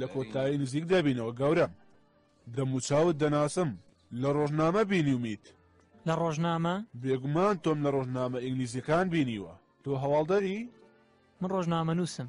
لە کۆتایی نزیک دەبینەوە گەورە دەموچاوت دەناسم لە ڕۆژنامە بینیومیت لە ڕۆژنامە بێگومان تۆم لە ڕۆژنامە ئینگلیزیەکان بینیوە تۆ هەواڵدەری من ڕۆژنامە نووسم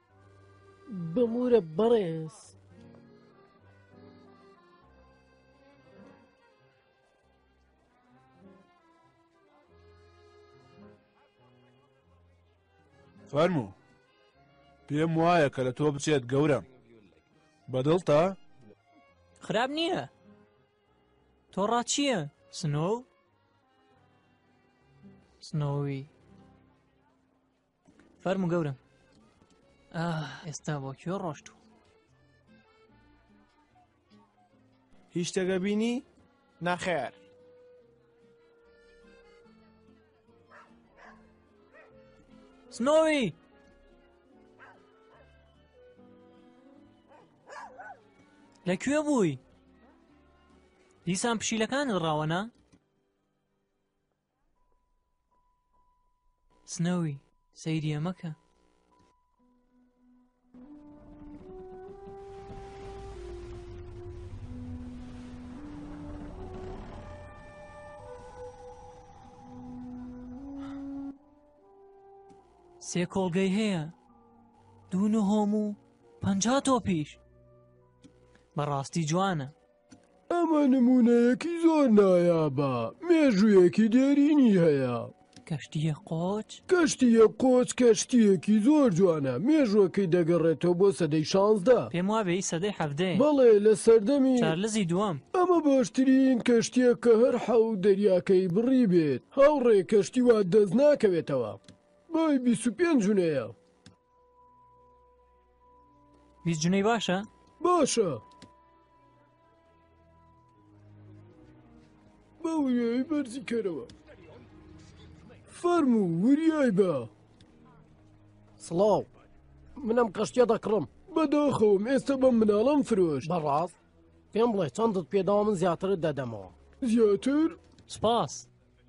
بمورە بەڕێز. فەرموو پێم وایە کە لە تۆ بچێت گەورەم بەدڵتە خراپ نییە تۆ ڕاچییە سنۆ سنۆوی فەرمو گەورم ئێستا بۆ کوێ ڕۆشت و هیچ تەگە بینی ناخێر سنۆوی لە کوێ بووی دیسان پشیلەکانت ڕاوەنا سنەوی سەیری ئەمەکە سێ کۆڵگەی هەیە دوو نهۆم و پ تۆپیش بەڕاستی جوانە ئەمە نموونەیەکی زۆر نایابە، مێژوویەکی دێرینی هەیە. کەشتییە قۆچ؟ کەشتییە قۆچ کەشتییەکی زۆر جوانە، مێژووەکەی دەگەڕێتەوە بۆ سەدەی شانزدە. پێم وابێ ئی سەدەی حەڤدەیە. بەڵێ، لە سەردەمی. چارلزی دووەم. ئەمە باشترین کەشتییە کە هەر حەوت دەریاکەی بڕیبێت. هاوڕێ، کەشتی وا دەست ناکەوێتەوە. بای بیست و پێنج جونەیە. بیست جنەی باشە باشە بەویەی بەرزی کەرەوە فەرمو وریای بە سڵاو منم قەشتە دەکڕم بەداخەوم ئێستا بەم مناڵم فرۆش بەڕاست پێم بڵێ چەندت پێداوە من زیاترت دەدەمەوە زیاتر سپاس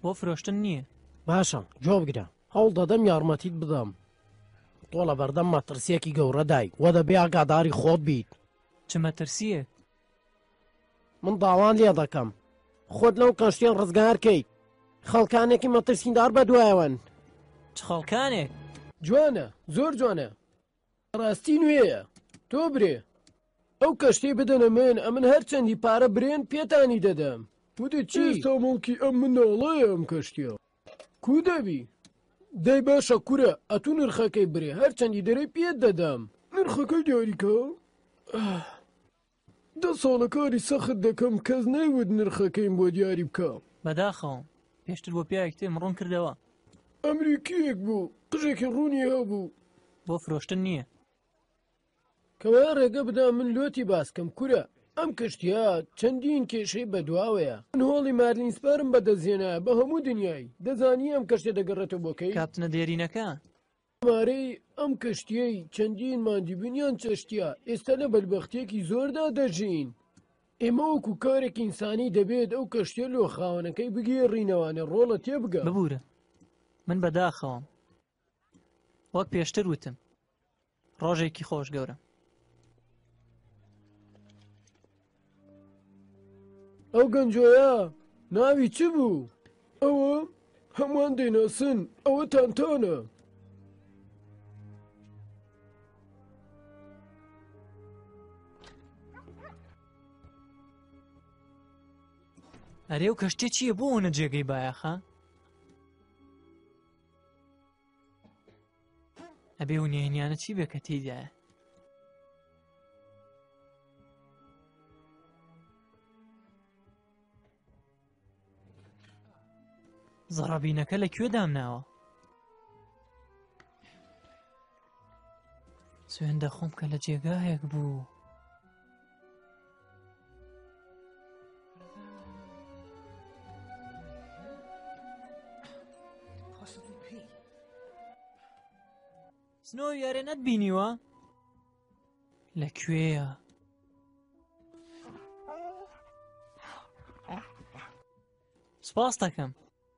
بۆ فرۆشتن نییە باشە جۆبگرە هەوڵ دەدەم یارمەتیت بدەم تۆ لە بەردەم مەترسیەکی گەورەدای وە دەبێ ئاگاداری خۆت بیت. چ مەترسیەک؟ من داوان لێ دەکەم خۆت لەو کەشتیە ڕزگار کەیت خەڵکانێکی مەترسیدار بەدوایەوەن. چ خەڵکانێک؟ جوانە زۆر جوانە ڕاستی نوێیە تۆ برێ ئەو کەشتی بدەنە من ئەمن هەرچەندی پارە برێن پێتانی دەدەم ودی چی تۆمونکی ئەم مناڵەیە ئەم کەشتیە کوو دەبی؟ دەی باشە کورە ئەتوو نرخەکەی برێ هەرچەندی دەرێ پێت دەدەم نرخەکەی دیاریکە دە ساڵە کاری سەخت دەکەم کەس نەیوت نرخەکەیم بۆ دیاری بکە بەداخەوەم پێشتر بۆ پیاوێک تێم ڕوون کردەوە ئەمریکیەک بوو قژێکی ڕوونی هەبوو بۆ فرۆشتن نییە کەوایە ڕێگە بدە من لۆتی باس کەم کورە ئەم کەشتیە چەندین کێشەی بەدواوەیە من هۆڵی مارلین سپەرم بەدەستێنا بە هەموو دنیای دەزانی ئەم کەشتە دەگەڕێتەوە بۆ کەی کاپتنە دێرینەکە ژمارەی ئەم کەشتیەی چەندین ماندیبنیان چەشتیا ئێستا لە بەربەختێکی زۆردا دەژین ئێمە وەکو کارێک ئینسانی دەبێت ئەو کەشتێ لۆ خاوەنەکەی بگێڕینەوانە ڕۆڵە تێبگە ببورە من بەداخەوەم وەک پێشتر وتم ڕۆژێکی خۆش گەورم ئەو گەنجۆیە ناوی چ بوو ئەوە هەمووان دەیناسن ئەوە تانتانە ئەرێ و کەشتێ چییە بۆ ئەوەنە جێگەی بایەخە ئەبێ و نێنیانە چی بێ کە تێدایە زەڕەبینەکە لە کوێ دامناوە سوێندە خۆم کە لە جێگایەک بوو. سنۆ یارێ نەت بینیوە لە کوێیە سپاس دەکەم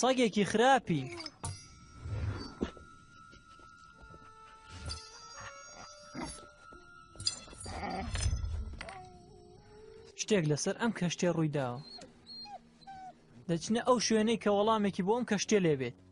سەگێکی خراپی. شتێک لەسەر ئەم کەشتێ ڕوویداوە دەچنە ئەو شوێنەی کە وەڵامێکی بۆ ئەم کەشتێ لێبێت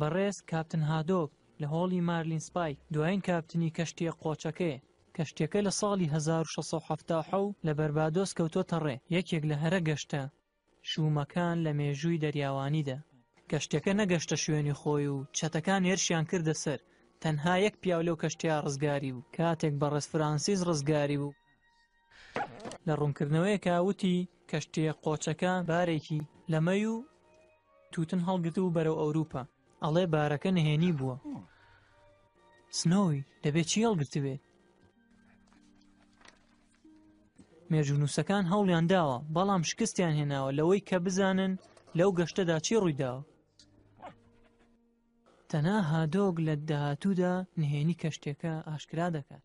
بەڕێز کاپتن هادۆک لە هۆڵی مارلین سپای دوایین کاپتنی کەشتییە قۆچەکەیە. کەشتییەکە لە ساڵی هەزار و شەش سەد و حەفتا و حەوت لە بەربادۆس کەوتۆتە ڕێ، یەکێک لە هەرە گەشتە شوومەکان لە مێژووی دەریاوانیدا. کەشتییەکە نەگەشتە شوێنی خۆی و چەتەکان هێرشیان کردە سەر، تەنها یەک پیاو لەو کەشتییە ڕزگاری بوو، کاتێک بەڕێز فرانسیس ڕزگاری بوو، لە ڕوونکردنەوەیەکا وتی کەشتییە قۆچەکە بارێکی لە مەی و تووتن هەڵگرتبوو بەرەو ئەوروپا، ئەڵێ بارەکە نهێنی بووە سنۆوی دەبێ چی هەڵگرتبێت. مێژوونووسەکان هەوڵیان داوە بەڵام شکستیان هێناوە لەوەی کە بزانن لەو گەشتەدا چی ڕوویداوە. تەنها هادۆک لە داهاتوودا نهێنی کەشتێکە ئاشکرا دەکات.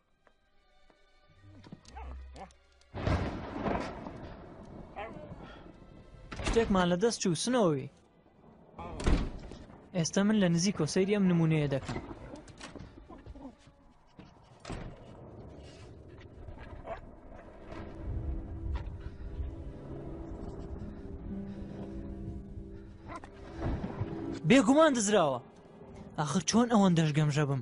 شتێکمان لە دەست چوو سنەوەوی ئێستا من لە نزیک کۆسەیری ئەم نمونەیە دەکەم بێگومان دزراوە ئاخر چۆن ئەوەن دەشگەمژە بم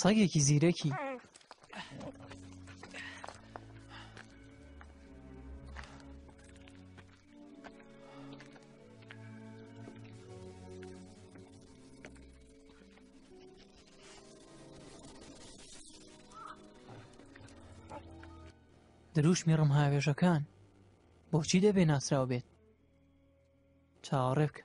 سەگێکی زیرەکی دروشمی ڕمهاوێژەکان بۆچی دەبێ ناسراو بێت چاوەڕێ بکە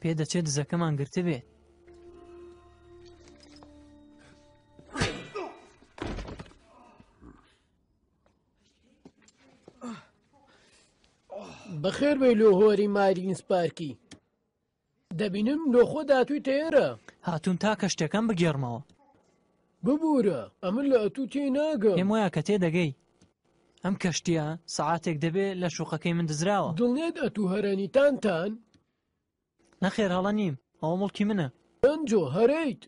پێدەچێت دزەکەمان گرتبێت بەخێر بی لۆ هۆری مارین سپارکی دەبینم لۆخۆ داتوی تێرە هاتون تا کە شتەکەم بگێڕمەوە ببورە ئەمن لە ئەتوو تێ ناگەم. پێم وایە کە تێ دەگەی. ئەم کەشتیە سەعاتێک دەبێ لە شوقەکەی من دزراوە. دڵنیت ئەتوو هەرەنی تان تان؟ نەخێر هەڵە نیم ئەوە موڵکی منە. گەنجۆ هەرەیت.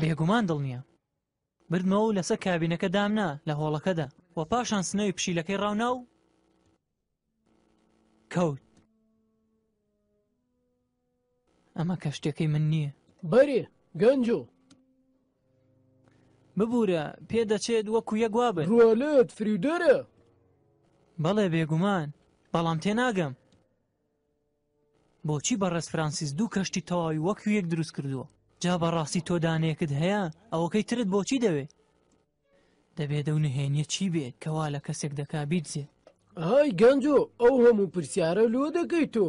بێگومان دڵنیام. بردمەوە و لەسەر کابینەکە دامنا لە هۆڵەکەدا. وە پاشان سنەوی پشیلەکەی ڕاونا و. کەوت ئەمە کەشتەکەی من نییە بەرێ گەنجۆ ببوورە پێ دەچێت وەکو یەک وابن ڕوالێت فریودەرە بەڵێ بێگومان بەڵام تێناگەم بۆچی بەڕێز فرانسیس دوو کەشتی تەواوی وەکو یەک دروست کردووە جا بەڕاستی تۆ دانەیەکت هەیە ئەوەکەی ترت بۆچی دەوێ دەبێت ئەو نهێنیە چی بێ کە وا لە کەسێک دەکا بیدزێ. ئای گەنجۆ ئەو هەموو پرسیارە لۆ دەکەی تۆ؟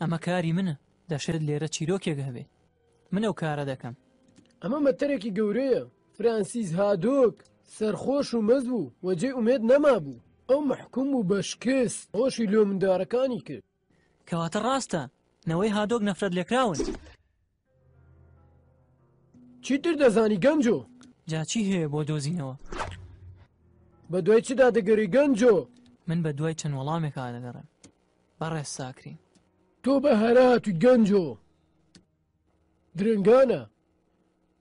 ئەمە کاری منە دەشێت لێرە چیرۆکێک هەبێ من ئەو کارە دەکەم. ئەمە مەتەرێکی گەورەیە فرانسیس هادۆک سەرخۆش و مەست بوو و جێی ئومێد نەمابوو ئەو مەحکوم بوو بە شکست خۆشی لۆ مندارەکانی کرد. کەواتە ڕاستە نەوەی هادۆک نەفرەت لێکراون. چیتر دەزانی گەنجۆ جا چی هەیە بۆ دۆزینەوە بە دوای چدا دەگەری گەنجۆ من بە دوای چەند وەڵامێکا دەگەڕێم بەڕێز ساکرین تۆ بە هەرات و گەنجۆ درنگانە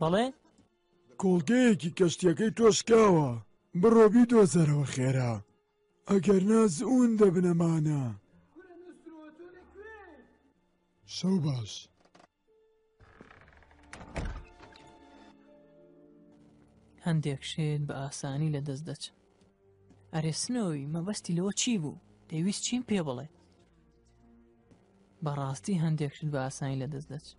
بەڵێ کۆڵگەیەکی کەشتیەکەی تۆ شکاوە بڕۆ بیدۆزەرەوە خێرا ئەگەر نا زوون دەبنە مانە شەو باش. هەندێک شێت بە ئاسانی لە دەست دەچن ئەرێسنەوەی مەبەستی لەوە چی بوو دەویست چیم پێ بڵێ بەڕاستی هەندێک شت بە ئاسانی لە دەست دەچن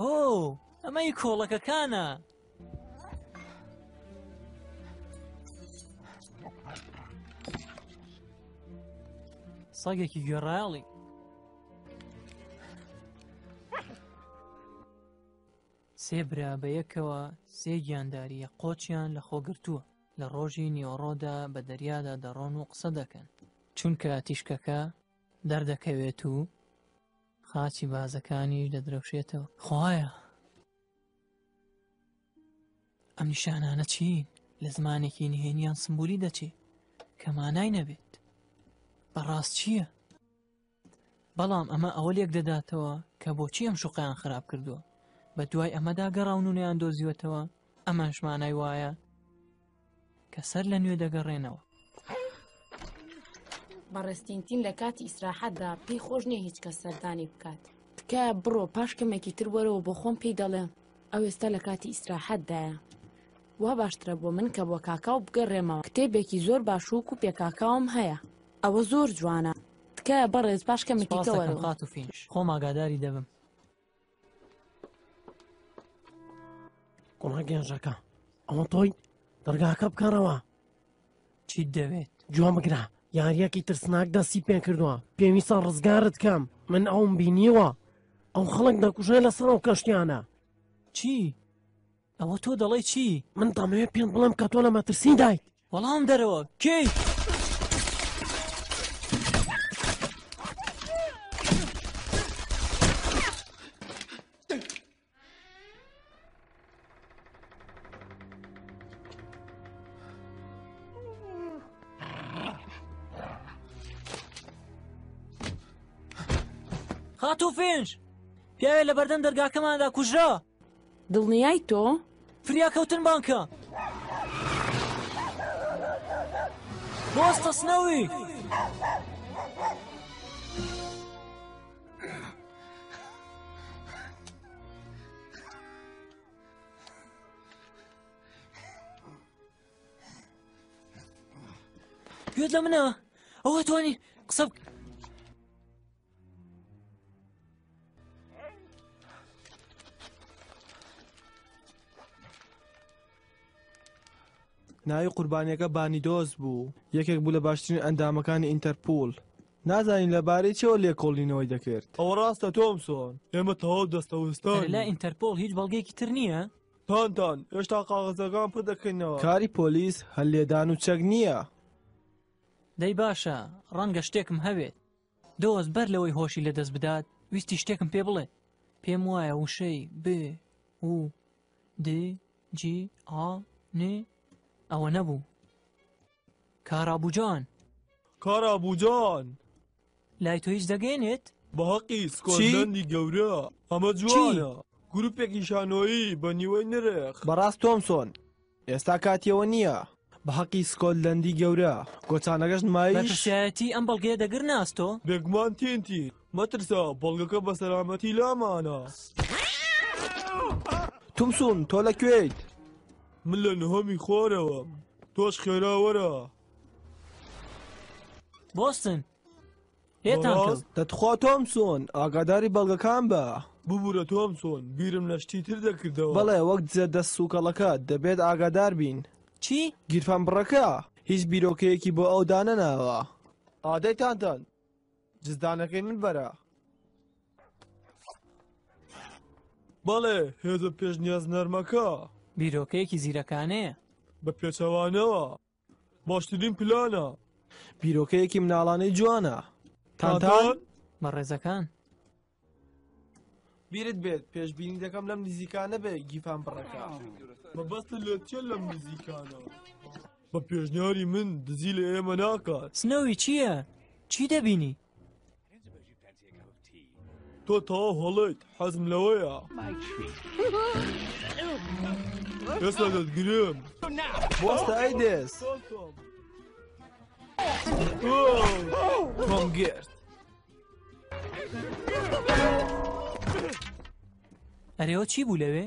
ئۆ ئەمەی کۆڵەکەکانە. سەگێکی گوێڕایاڵی سێ برا بە یەکەوە سێ گیانداریە قۆچیان لە خۆگرتووە لە ڕۆژی نیۆڕۆدا بە دەریادا دەڕۆن و قسە دەکەن چونکە تیشکەکە دەردەکەوێت و خاچی بازەکانیش دەدرەوشێتەوە خوایە ئەم نیشانانە چین لە زمانێکی نهێنیان سمبولی دەچێ کە مانای نەبێت بەڕاست چییە؟ بەڵام ئەمە ئەوە لێک دەداتەوە کە بۆچی ئەم شوقیان خراپ کردووە بە دوای ئەمەدا گەڕاونونیان دۆزیوەتەوە ئەمەش مانای وایە کە سەر لە نوێ دەگەڕێنەوە. بەڕێستینتین لە کاتی ئیسراحەتدا پێی خۆش نیە هیچ کە سەردانی بکات تکە بڕۆ پاش کەمێکی تر وەرەوە بۆ خۆم پێی دەڵێم ئەو ئێستا لە کاتی ئیسراحەتدایە وا باشترە بۆ من کە بۆ کاکاو بگەڕێمەوە کتێبێکی زۆر باشووک و پێکاکاوم هەیە ئەوە زۆر جوانە تکایە بەڕێز پاش کەمێکی کەوەرەوە خۆم ئاگاداری دەبم کوڕە گەنجەکە ئەوە تۆی دەرگاکە بکەڕەوە چیت دەوێت جوان بگرە یاریەکی ترسناک دەستی پێ کردووە پێویستە ڕزگارت کەم من ئەوم بینیوە ئەو خەڵک دەکوژێ لەسەر ئەو کەشتیانە چی ئەوە تۆ دەڵێی چی؟ من دەمەوێت پێم بڵێم کە تۆ لە مەترسی دایت وەڵام دەرەوە کێیت؟ خاتوو فێنج پیاوێ لە بەردەم دەرگاکەماندا کوژرا دڵنیای تۆ؟ فریاکەوتن بانکە بۆستە سنەوی گوێت لە منە ئەوە توانی قسە ناوی قوربانیەکە بانیدۆز بوو یەکێک بوو لە باشترین ئەندامەکانی ئینتەرپول نازانین لەبارەی چەوە لێکۆڵینەوەی دەکرد ئەوە ڕاستە تۆمسۆن ئێمە تەواو دەستەوەستان لە ئینتەرپۆل هیچ بەڵگەیەکی تر نییە؟ تانتان هێشتا قاغزەکان پڕ دەکەینەوە کاری پۆلیس هەلێدان و چەک نییە دەی باشە ڕەنگە شتێکم هەوێت دۆست بەر لەوەی هۆشی لە دەست بدات ویستی شتێکم پێ بڵێ پێم وایە وشەی ب و د جی ئا ن ئەوە نەبوو کارابوجان کارابوجان لای تۆ هیچ دەگەێنێت بە هەقی سکۆلندی گەورە ئەمە جوانە گروپێکی شانۆیی بە نیوەی نرخ بەڕاست تۆمسۆن ئێستا کاتیەوە نیە بە هەقی سکۆتلەندی گەورە گۆچانەکەش نمایش. بەرپرسیارەتی ئەم بەڵگەیە دەگرن ئاستۆ؟ بێگومان تین تین مەترسە بەڵگەکە بە سەلامەتی لامانە. تومسون تۆ لە کوێیت؟ من لە نهۆمی خوارەوەم تۆش خێرا وەرە. بۆستن لێتان کرد. دە تخوا تۆمسۆن ئاگاداری بەڵگەکان بە. ببورە تۆمسۆن بیرم لە شتی تر دەکردەوە. بەڵێ وەک دزە دەست سووکەڵەکە دەبێت ئاگادار بین. چی؟ گیرفانبڕەکە هیچ بیرۆکەیەکی بۆ ئەو دانەناوە. ئادەی تانتان جزدانەکەی من بەرە. بەڵێ هێزە پێشنیاز نەرمەکە. بیرۆکەیەکی زیرەکانەیە. بە پێچەوانەوە. باشترین پلانە بیرۆکەیەکی مناڵانەی جوانە تانتان بەڕێزەکان بیرت بێت پێشببینی دەکەم لەم نزیکانە بێ گیفان بڕەکە مەبەستە لە چێ لەم نزیکانە بە پێشنیاری من دزی لە ئێمە ناکات سنەوی چییە؟ چی دەبینی؟ تۆ تەواو هەڵەیت حەزم لەوەیە ئێستا دەتگرم بۆستە ئەی دێس تۆم گرت ئەرێەوە چی بوو لەوێ؟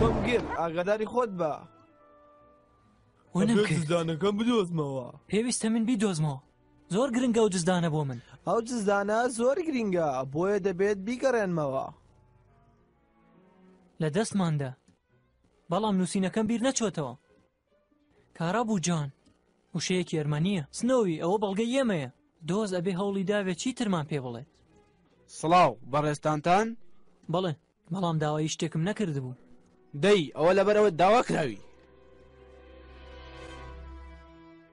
بەمگێر ئاگاداری خۆت بە دزدانەکەم بدۆزمەوە پێویستە من بیدۆزمەوە زۆر گرنگە و دزدانە بۆ من ئەو دزدانە زۆر گرنگە بۆیە دەبێت بیگەڕێنمەوە لە دەستماندا بەڵام نووسینەکەم بیر نەچۆتەوە. کارا بوجان. وشەیەکی ئەرمەنییە. سنۆوی، ئەوە بەڵگەی ئێمەیە. دۆز، ئەبێ هەوڵی داوێ چیترمان پێ بڵێت. سڵاو، بەڕێزتانتان؟ بەڵێ، بەڵام داوای شتێکم نەکردبوو. دەی، ئەوە لەبەر ئەوەت داواکراوی.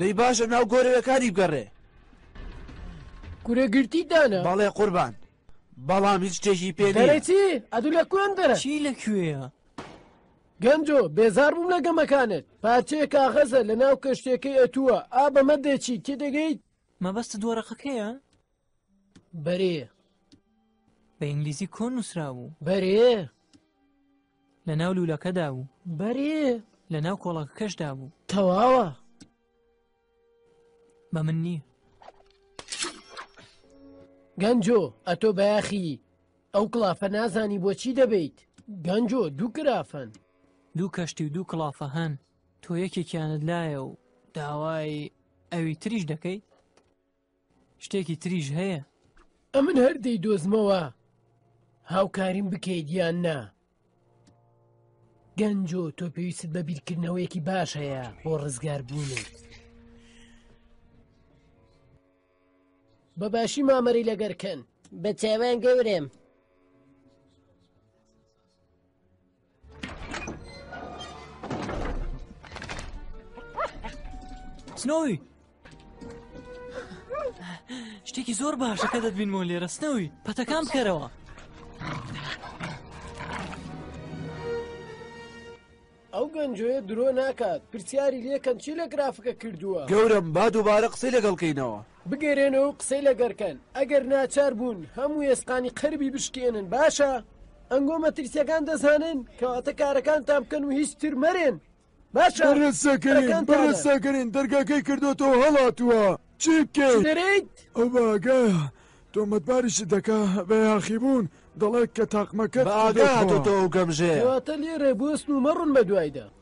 دەی باشە ناو گۆرەوێکانی بگەڕێ گورەگرتی دانە بەڵێ قوربان بەڵام هیچ شتێکی پێ دەرەچی ئەدو لە کوێن دەرە چی لە کوێە گەنجۆ بێزار بووم لە گەمەکانت پارچەیە کاغەزە لە ناو کەشتێکەی ئەتووە ئا بەمە دەچی تێدەگەیت مەبەست دۆرەقەکەیە بەرێ بە ئینگلیزی کۆ نووسرا بوو بەرێ لە ناو لوولەکەدا بوو بەرێ لە ناو کۆڵەکەشدا بوو تەواوە بە من نییە گەنجۆ ئەتۆ بەیاخی ئەو کلافە نازانی بۆچی دەبیت گەنجۆ دوو کرافەن دوو کەشتی و دوو کلافە هەن تۆ یەکێکیانت لایە و داوای ئەوی تریش دەکەیت شتێکی تریش هەیە؟ ئەمن هەر دەیدۆزمەوە هاوکاریم بکەیت یان نا. گەنج و تۆ پێویست بە بیرکردنەوەیەکی باش هەیە بۆ ڕزگار بوونێت. بەباشی مامەری لەگەرکەن بە چاوان گەورم. سنەوەی شتێکی زۆر باشە کە دەبینمەوە لێرە سنەوەی پەتەکان بکەرەوە ئەو گەنجۆیە درۆ ناکات پرسیاری لێکەن چی لە گرافەکە کردووە گەورم با دووبارە قسەی لەگەڵکەینەوە بگەرێنەوە و قسەی لەگەر کەن ئەگەر ناچار بوون هەموو وێسقانی قەربی بشکێنن باشە ئەنگۆ مەترسیەکان دەزانن کەواتە کارەکانتان بکەن و هیچ تر مەرێن باشە ڕسەکەین دەرگاکەی کردوەوە هەڵاتوە چی بکەیت ئەو باگە تۆمەتباریشی دەکا بە یاخی بوون دەڵێت کە تاقمەکە ئەو گەمژەیە لێرە بۆستن و مەڕن بە دوایدا.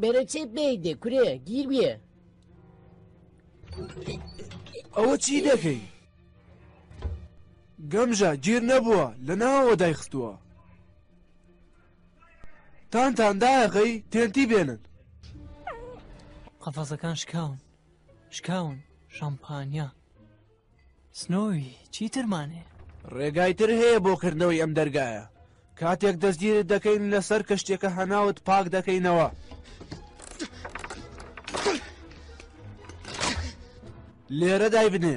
بەرە چێت بێدێ کورێ گیر بێ ئەوە چی دەکەی؟ گەمژە گیر نەبووە لە ناوەوە دایخستووە تانتان داغی تێنتی بێنن قەفەزەکان شکاون شکاون شەمپانیا سنۆوی چیترمانێ؟ ڕێگای تر هەیە بۆ کردنەوەی ئەم دەرگایە کاتێک دەستگیرت دەکەین لەسەر کەشتێکە هەناوت پاک دەکەینەوە لێرە دای بنێ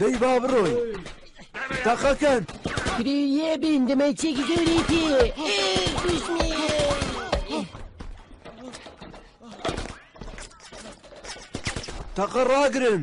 دەی با بڕۆین تەقەکەن کرێ بین دەمەچێکی گەورەی پێ تەقە ڕاگرن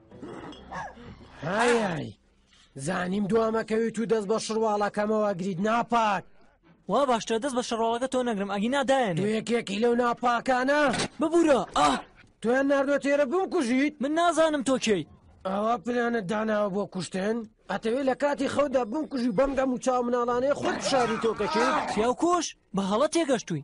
هایی زانیم دوامەکەویت و دەست بە شڕواڵەکەمەوە گریت ناپاک وا باشترە دەست بە شەڕواڵەکە تۆ نەگرم ئەگی نادایەن یەکێکی لەو ناپاکانە ببوورە ئا تویان نردۆ تێرە بم کوژیت من نازانم تۆکیت ئەوە پلانە داناوە بۆ کوشتن ئەتەوێت لە کاتی خەودا بم کوژی بەم دەم و چاو مناڵانەیە خۆت شاری تۆکەکەی پیاوکوش بە هەڵە تێگەشتووی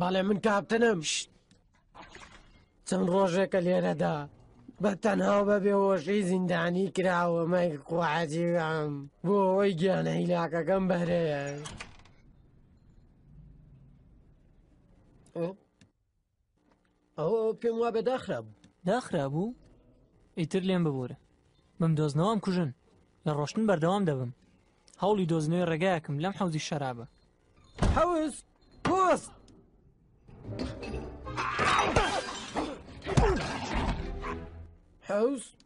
بەڵێ من کاپتنم شت چەند ڕۆژێکە لێرەدا بە تەنها بە بێوەشەی زیندانی کراوە مای قوعاجیرام بۆ ئەوەی گیانە هیلاکەکەم بەرەیە ئەوە پێم وا بێ داخرا بوو داخرا بوو ئیتر لێم ببورە بم دۆزنەوەم کوژن لە ڕۆشتن بەردەوام دەبم هەوڵی دۆزنەوەی ڕێگایەکم لەم حەوزی شەرابە حەوز پۆست حەوز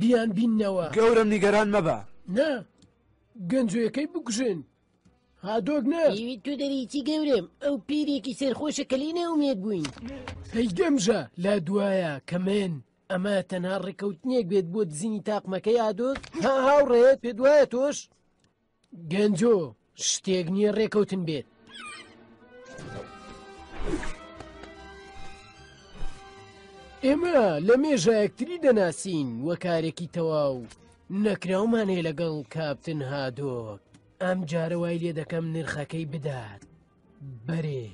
بیان بیننەوە. گەورەم نیگەران مەبە. نا گەنجۆیەکەی بکوژن هادۆک نا. ئیوی تۆ دەریی گەورەم ئەو پیرێکی سەرخۆشە کە لێی ناومێد بووین. هەی گەمژە لا دوایە کە من. ئەمە تەنها ڕێکەوتنێک بێت بۆ دزینی تاقمەکەی ئادۆک ها هاوڕێ پێت وایە تۆش. گەنجۆ شتێک نییە ڕێکەوتن بێت ئێمە لە مێژایەکتری دەناسین وە کارێکی تەواو نەکراومانێ لەگەڵ کاپتن هادۆک ئەم جارە وای لێ دەکەم نرخەکەی بدات بەرێ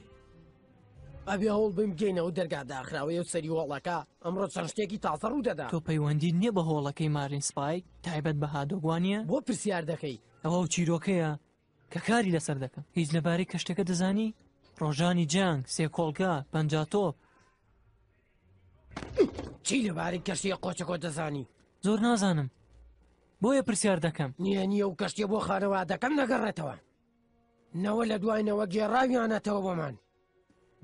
ئەبێ هەوڵ بم گەینەوە دەرگا داخراوەیە و سەری وەڵەکە ئەمڕۆ چەند شتێکی تازە ڕوو دەدا تۆ پەیوەندی نییە بە هۆڵەکەی مارین سپای تایبەت بە هادۆگوانە بۆ پرسیار دەکەی ئەوە و چیرۆکەیە کە کاری لەسەر دەکەم هیچ لەبارەی کەشتەکە دەزانی ڕۆژانی جەنگ سێکۆڵگا پەنجاتۆ چی لەبارەی کەشتە قۆچەکۆ دەزانی زۆر نازانم بۆیە پرسیار دەکەم نییە نییە و کەشتە بۆ خانەوادەکەم نەگەڕێتەوە نەوە لە دوای نەوە گێڕاویانەتەوە بۆمان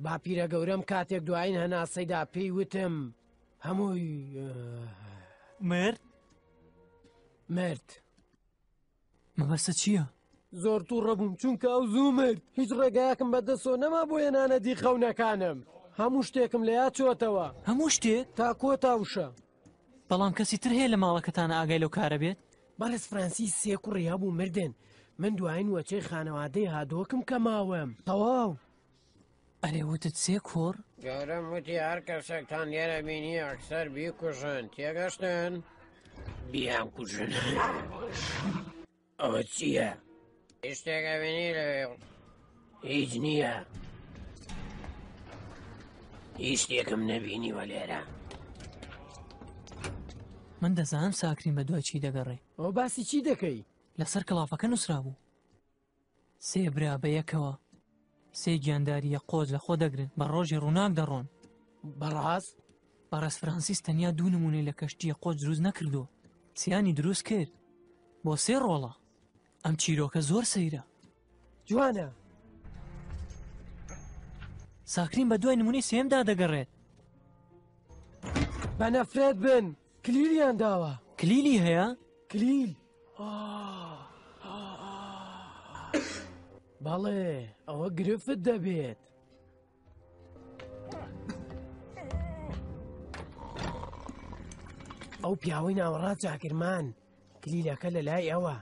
باپیرە گەورەم کاتێک دوایین هەناسەیدا پێی وتم هەمووی مرد مرد مەبەستە چییە؟ زۆر تو ڕەبووم چونکە ئەو زوو مرد هیچ ڕێگایەکم بەدەسۆ نەما بۆ ێنانە دی خەونەکانم هەموو شتێکم لە یا چۆتەوە هەموو شتێ تا کۆتاوشە بەڵام کەسی تر هەیە لە ماڵەکەتانا ئاگای لەو کارە بێت؟ بەڕێز فرانسیس سێ کوڕی هەبوو مردن من دوایین وەچەی خانەوادەی هادۆکم کە ماوەم تەواو ئەرێ وتت سێ کوڕ؟ گەورەم وتی هەر کەسێکتان لێرە بینی ئەکسەر بیکوژن تێگەشتن؟ بیانکوژن. ئەوە چییە؟ شتێک ئەبینی لەوێ هیچ نییە هیچ شتێکم نەبینیوە لێرە من دەزانم ساکرین بە دوای چی دەگەڕێ ئەو باسی چی دەکەی؟ لەسەر کڵافەکە نووسرا بوو سێ برا بە یەکەوە سێ گیانداریە قۆز لە خۆ دەگرن بە ڕۆژی ڕووناک دەڕۆن بەڕاست بەڕێز فرانسیس تەنیا دوو نمونەی لە کەشتیە قۆ دروست نەکردووە سیانی دروست کرد بۆ سێ ڕۆڵە ئەم چیرۆکە زۆر سەیرە جوانە ساکرین بە دوای نمونەی سێمدا دەگەڕێت بە نەفرێت بن کلیلیان داوە کلیلی هەیە کلیل بەڵێ ئەوە گرفت دەبێت. ئەو پیاوەی ناوەڕات جاگرمان کلیلەکە لە لای ئەوە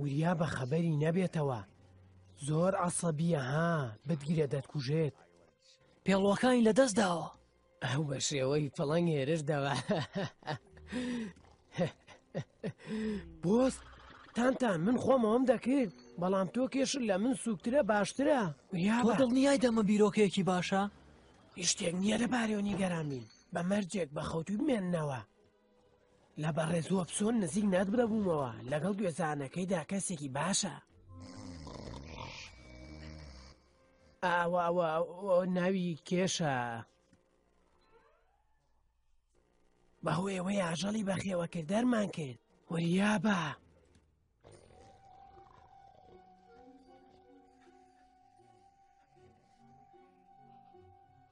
وریا بە خەبەری نەبێتەوە زۆر عسەبیە ها بتگیرە دەتکوژێت پێڵوەکانی لەدەست داوە ئەو بە شێوەی پڵنگ هێرش دەوە بۆست تانتان من خۆمەوەم دەکرد بەڵام تۆ کێش لە من سوکترە باشترە یا دڵنیای دەمە بیرۆکەیەکی باشە هیشتێک نییە لە بارێونی گەرامین بە مەرجێک بە خەوتوی بمێننەوە لە بەڕێزوە پسۆن نزیک نات بدەبوومەوە لەگەڵ گوێزانەکەیدا کەسێکی باشە ناوی کێشە بەهۆی ئەوەی ئاژەڵی بەخێوەکرد دەرمان کرد وەریا بە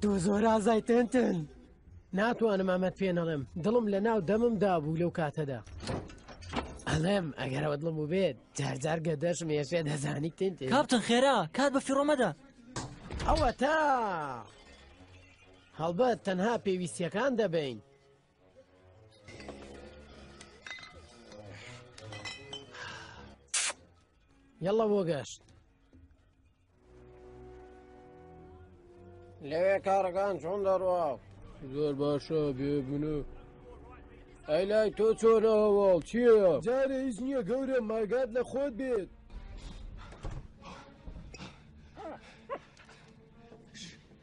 تۆ زۆر ئازای تێنتن ناتوانم ئەمەت پێ نەڵێم دڵم لە ناو دەمم دابوو لەو کاتەدا ئەڵێم ئەگەرەوە دڵم و بێت جارجار گە دەشم ێشێ دەزانی تێن کاپتن خێرا کات بە فیڕۆمەدا ئەوە تا هەڵبەت تەنها پێویستیەکان دەبین یاڵە بۆ گەشت لەوێ کارەکان چۆن دەڕوا زۆر باشە بێ بنە ئەی لای تۆ چۆرە هەواڵ چییە جارە هیچ نییە گەورە ماگات لە خۆت بێت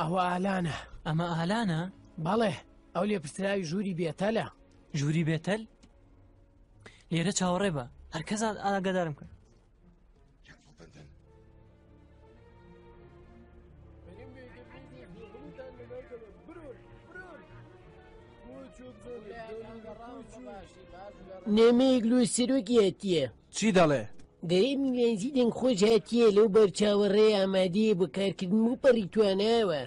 ئەوە ئالانە ئەمە ئالانە بەڵێ ئەو لێ پرسراوی ژووری بێتەلە ژووری بێتەل لێرە چاوەڕێ بە هەرکەزان ئاگادارم کرد نێمەیەک لوی سیرۆکیەتیە چی دەڵێ؟ دەرێی میلانزی دەنگ خۆجهتیە لەو بار چاوەڕێ ئامادەیە بۆ کارکردن بو پەڕی تواناوە.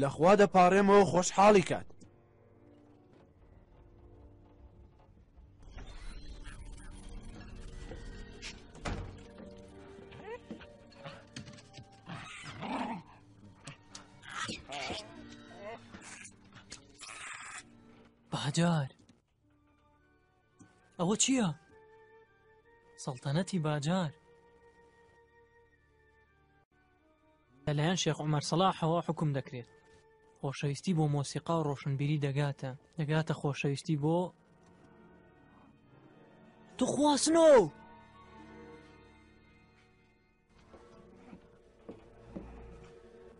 لە خوا دەپاڕێمەوە خۆشحاڵی کات. باجار ئەوە چییە؟ سەڵتەنەتی باجار لەلایەن شێخ عمەر سەلاحەوە حکم دەکرێت خۆشەویستی بۆ مۆسیقا و ڕۆشنبیری دەگاتە دەگاتە خۆشەویستی بۆ توخواسنۆ!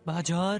باجار؟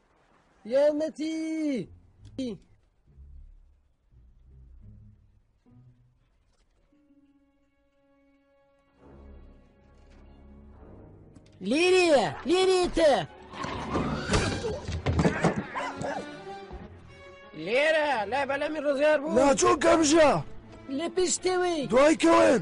یارمەتی! لیریە لیریتە لێرە لای بەلەمی ڕزگار بوو ناچۆ کەمژە لە پشتەوەی دوای کەون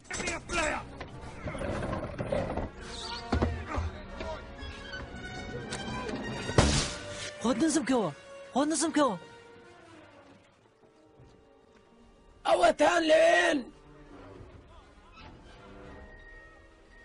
خۆت نزم کەوە خۆت نزم کەوە ئەوەتان لێن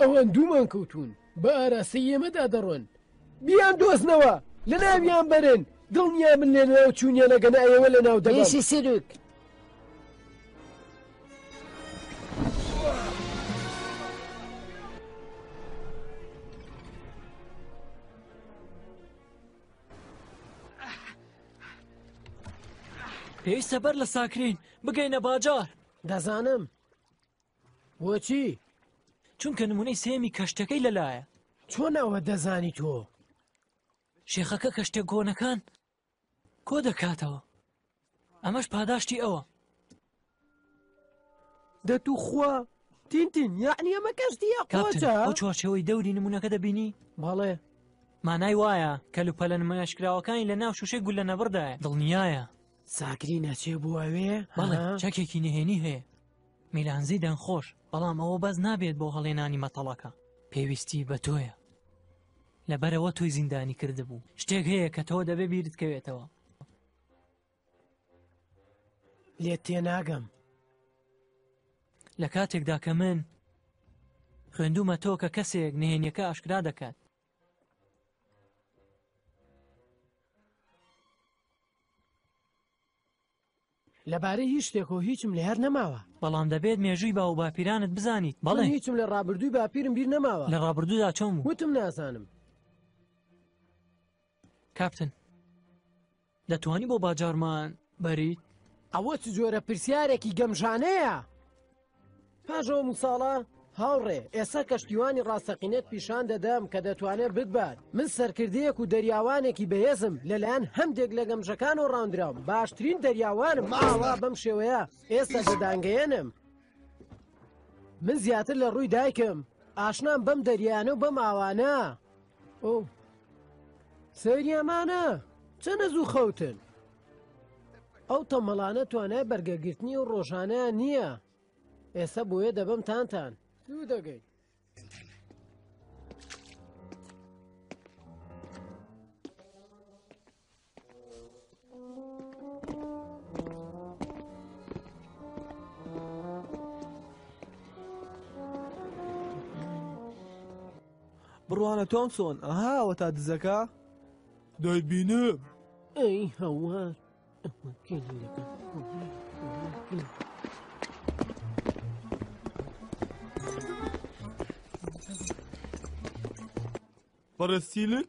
ئەوان دوومان کەوتون بە ئاراسی ئێمەدا دەڕۆن بیان دۆزنەوە لە ناویان بەرن دڵنیا من لێ ناو چوونیە لەگەنە ئەوە لە ناو دەگەشی سیرک پێویستە بەر لە ساکرین بگەینە باجار دەزانم بۆچی چونکە نمونەی سێمی کەشتەکەی لەلایە چۆن ئەوە دەزانی تۆ شێخەکە کەشتە گۆنەکان کۆ دەکاتەوە ئەمەش پاداشتی ئەوە دەتوخوا تینتین یعنی ئەمە کەشتیە قوچە ئەو چوارچەوەی دەوری نمونونەکە دەبینی باڵێ مانای وایە کەلوپەلە نمایشکراوەکانی لە ناو شوشەی گول لە نەبڕدایە دڵنیایە ساکری نەچێ بووەوێ بەڵێ چەکێکی نهێنی هەیە میلانزی دەنگ خۆش بەڵام ئەوە بەس نابێت بۆ هەڵێنانی مەتەڵەکە پێویستی بە تۆیە لەبەرەوە تۆی زیندانی کردبوو شتێک هەیە کە تۆ دەبێ بیرت کەوێتەوە لێت تێناگەم لە کاتێکدا کە من خوێندومە تۆ کە کەسێک نهێنیەکە ئاشکرا دەکات لەبارەی هیچ شتێک و هیچم لە هەر نەماوە بەڵام دەبێت مێژووی باو باپیرانت بزانیت بەڵێ هیچم لە ڕابردووی باپیرم بیر نەماوە لە ڕابردوودا چۆم وتم نازانم کاپتن دەتوانی بۆ باجارمان بەریت ئەوە چ جۆرە پرسیارێکی گەمژانەیە پاژەوە موساڵە هاوڕێ ئێستا کەشتیوانی ڕاستەقینێت پیشان دەدەم کە دەتوانێت بتبات من سەرکردەیەک و دەریاوانێکی بەهێزم لەلایەن هەندێک لە گەمژەکان و ڕاندراوم باشترین دەریاوانم ماوە بەم شێوەیە ئێستا دەدانگەیەنم من زیاتر لە ڕووی دایکم ئاشنام بەم دەریانە و بەم ئاوانە ئۆ سەیری ئەمانە چەنە زوو خەوتن ئەو تەمەڵانە توانای بەرگەگرتنی و ڕۆژانەیان نییە ئێستا بۆیە دەبم تانتان دوو دەگەیت بڕوانە تۆمسۆن ئەهاوە تا دزەکە دەیبینم ئەی هەوار بەڕێستیلک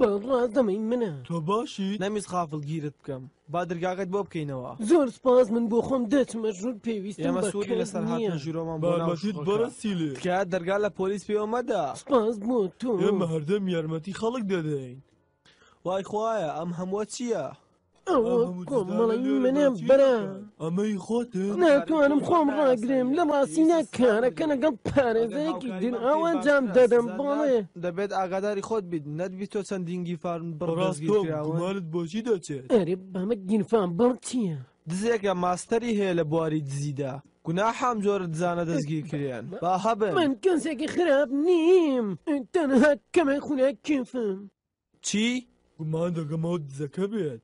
با ڕاست دەمەی منە تۆ باشی نەمیز خافڵ گیرت بکەم با درگاکەت بۆ بکەینەوە زۆر سپاس من بۆ خۆم دەچمە ژوور پێویستم ئێمە بە سوودی کەس لەسەر هاتنە نییە ژوورۆمان بۆ ناو بارمەتیت شوقەکە. بەرە سیلێ تکایە دەرگا لە پۆلیس پێوە مەدە سپاس بۆ تۆ ئێمە هەردەم یارمەتی خەڵک دەدەین وای خوایە ئەم هەمووە چییە ئەوە کۆمەڵی منە برا ئەمەی خۆت ناتوانم خۆم ڕاگرێم لە ڕاستینا کارەکە لەگەڵ پارێزەرێکی دراوەنجام دەدەم بۆڵێ دەبێت ئاگاداری خۆت بیت نەدبی تۆ چەند دینگی فارم بڕاستۆمانت بۆچی دەچێت ئەرێ بەمە گینفان بڕ چییە؟ دزێکە ماستەری هەیە لە بواری دزیدا گونا حام جۆر دزانە دەستگیر کرێن با هەبن من کەسێکی خراپ نیم تەنها کەمێک خونە کیفم چی؟ گومان دەکەم ئەو دزەکە بێت.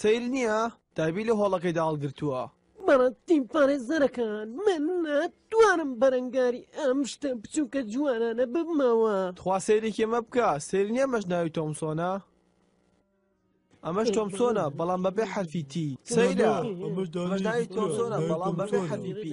سەیر نییە؟ دابی لە هۆڵەکەیدا هەڵگرتووە. بەڕاستی پارێزەرەکان، من ناتوانم بەرەنگاری ئەم شتە بچووکە جوانانە ببمەوە. تخوا سەیرێکی ئەمە بکە، سەیر نییە ئەمەش ناوی تۆمسۆنە؟ ئەمەش تۆمسۆنە، بەڵام بەبێ حەرفی تی. سەیرە، ئەمەش ناوی تۆمسۆنە، بەڵام بەبێ حەرفی پی.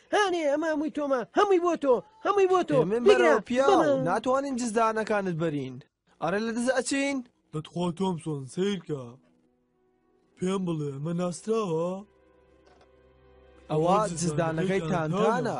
هانێ ئەمە هەمووی تۆمە هەمووی بۆ تۆ هەمووی بۆ تۆ من بەرەوە پیاو ناتوانین جزدانەکانت بەرین ئەرە لە دز ئەچین بەتخوا تۆم سۆن سیرکە پێم بڵێ ئەمە ناسراوە ئەوە جزدانەکەی تانتانە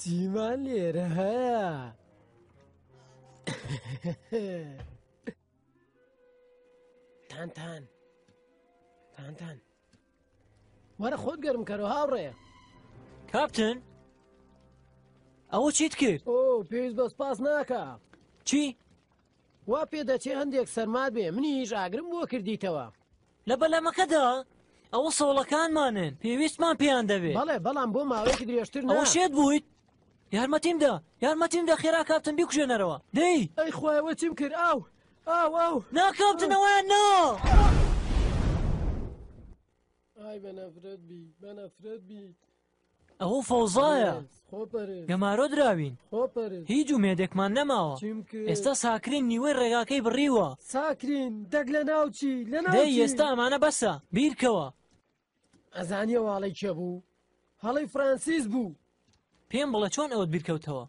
چیمان لێرە هەیە تانتان تانتان وەرە خۆت گەرم کەرەوە هاوڕێ کاپتن ئەوە چیت کرد ئۆ پێویست بەس پاس ناکە چی؟ وا پێ دەچێ هەندێک سەرمات بێ منیش ئاگرم بۆ کردیتەوە لە بەلەمەکەدا ئەوە سۆڵەکانمانن پێویستمان پێیان دەبێت بەڵێ بەڵام بۆ ماوەیەکی درێژتر ئەوە نا شێت بوویت یارمەتیمدا یارمەتیمدا خێرا کاپتن بیکوژێنەرەوە دەی ئەی خوایەوە چیم کرد ئاو ئاو ئاو ناکاپتنەوەیان نا ئای بە نەفرەت بی بە نەفرەت بیت ئەوە فەوزایە گەمارۆ دراوین هیچ و مێدێکمان نەماوە ئێستا ساکرین نیوەی ڕێگاکەی بڕیوە ساکرین دەک لە ناوچی لە ئێستا ئەمانە بەسە بیرکەوە ئەزانیە واڵی کێ بوو هەڵی فرانسیس بوو پێم بڵە چۆن ئەوت بیرکەوتەوە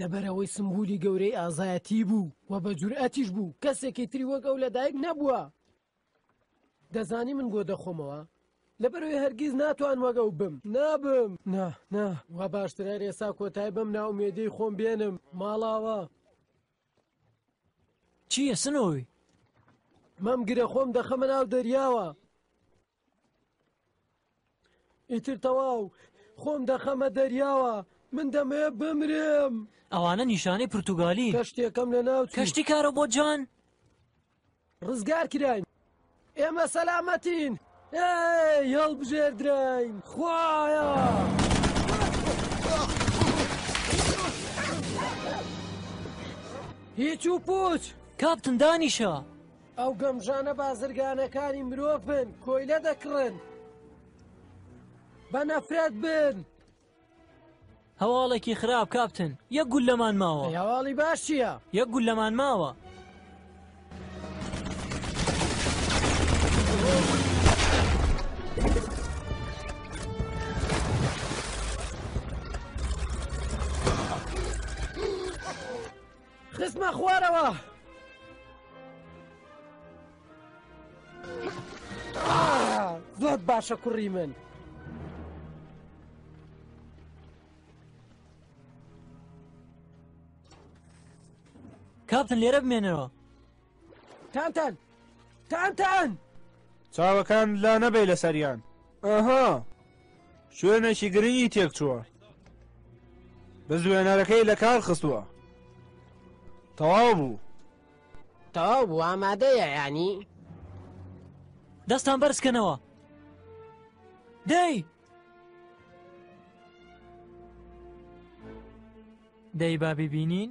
لەبەرەوەی سمبولی گەورەی ئازایەتی بوو و بە جورئەتیش بوو کەسێکی تری وەک ئەو لەدایک نەبووە دەزانی من گو دەخۆمەوە؟ لەبەرئەوەی هەرگیز ناتوانم وەک ئەو بم. نابم. نا، نا. وا باشترە هەر ئێستا کۆتایی بەم نائومێدیەی خۆم بێنم. ماڵاوا. چییە سنۆوی؟ مەمگرە خۆم دەخەمە ناو دەریاوە. ئیتر تەواو خۆم دەخەمە دەریاوە من دەمەیە بمرم ئەوانە نیشانەی پرتوگالی کەشتێکەم لە ناو کەشتی کارە بۆ جان ڕزگار کراین ئێمە سەلامەتین هەڵبژێردراین خوایە. هیچ و پوچ کاپتن دانیشە ئەو گەمژانە بازرگانەکانی مرۆڤن کۆیلە دەکڕن بە نەفرەت بن هەواڵێکی خراپ کاپتن یەک گول لەمان ماوە ئەی هەواڵی باش چییە؟ یەک گول لەمان ماوە خستمە خوارەوە. زۆر باشە کوڕی من. کاپتن لێرە بمێنەوە تانتان تانتان چاوەکان لا نەبەی لەسەریان ئەها شوێنێکی گرنگی تێک چووە بزوێنەرەکەی لە کار خستووە تەواو بوو تەواو بوو ئامادەیە ینی دەستان بەرزکەنەوە دەی دەی بابی بینین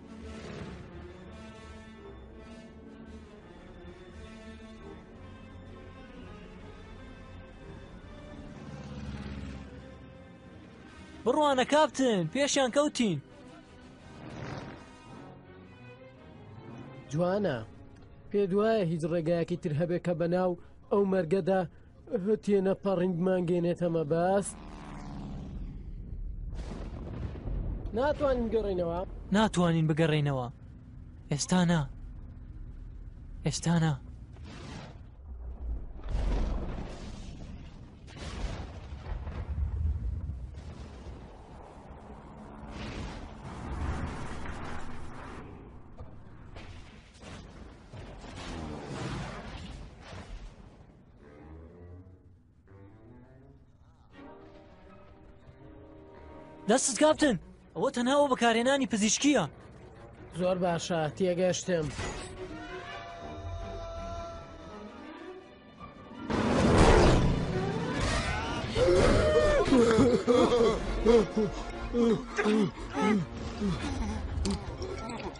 بڕوانە کاپتن پێشیان کەوتین جوانە پێ دوایە هیچ ڕێگایەکی تر هەبێ کە بەناو ئەو مەرگەدا تێنەپەڕین بمانگەێنێتە مەبەست ناتوانین گەڕێنەوە ناتوانین بگەڕێنەوە ئێستانا ئێستانا دەستت کاپتن ئەوە تەناوە بەکارێنانی پزیشکیە زۆر باشە تێگەشتم. Oh,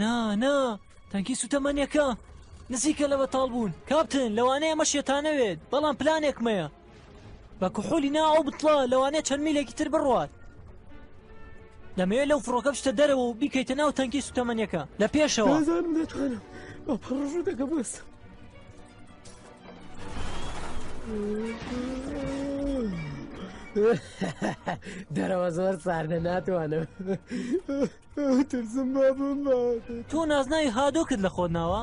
نا نا تەنکی سوتەمەنیەکە نزیکە لە بەتاڵ بوون کاپتن لەوانەیە ئەمە شێتانەوێت بەڵام پلانێکمەیە بە کحولی نا ئەو بتڵە لەوانەیە چەند میلێکی تر بڕوات دەمەوێت لەو فڕۆکە بشتە دەرەوە و بیکەیتە ناو تەنکی سوتەمەنیەکە لە پێشەوە نازانم دەتوانم بە پڕژوو دەگە بەسم دەرەوە زۆر ساردە ناتوانم ئەترسم با بمباتێت تۆ نازناوی هادۆکت لە خۆت ناوە؟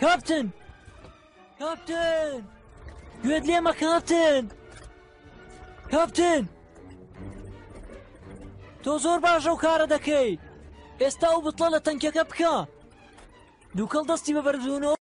کاپتن کاپتن گوێت لێمە کاپتن کاپتن تۆ زۆر باش ئەو کارە دەکەیت ئێستا و بتڵە لە تەنکەکە بکە دووکەڵ دەستی بە بەرزونەوە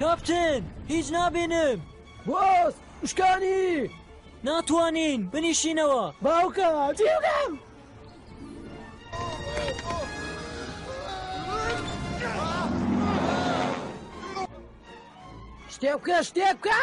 کاپتن، هیچ نابینم. بۆس، وشکانی. ناتوانین بنیشینەوە. باوکە، جێی بکەم. شتێک بکە، شتێک بکە.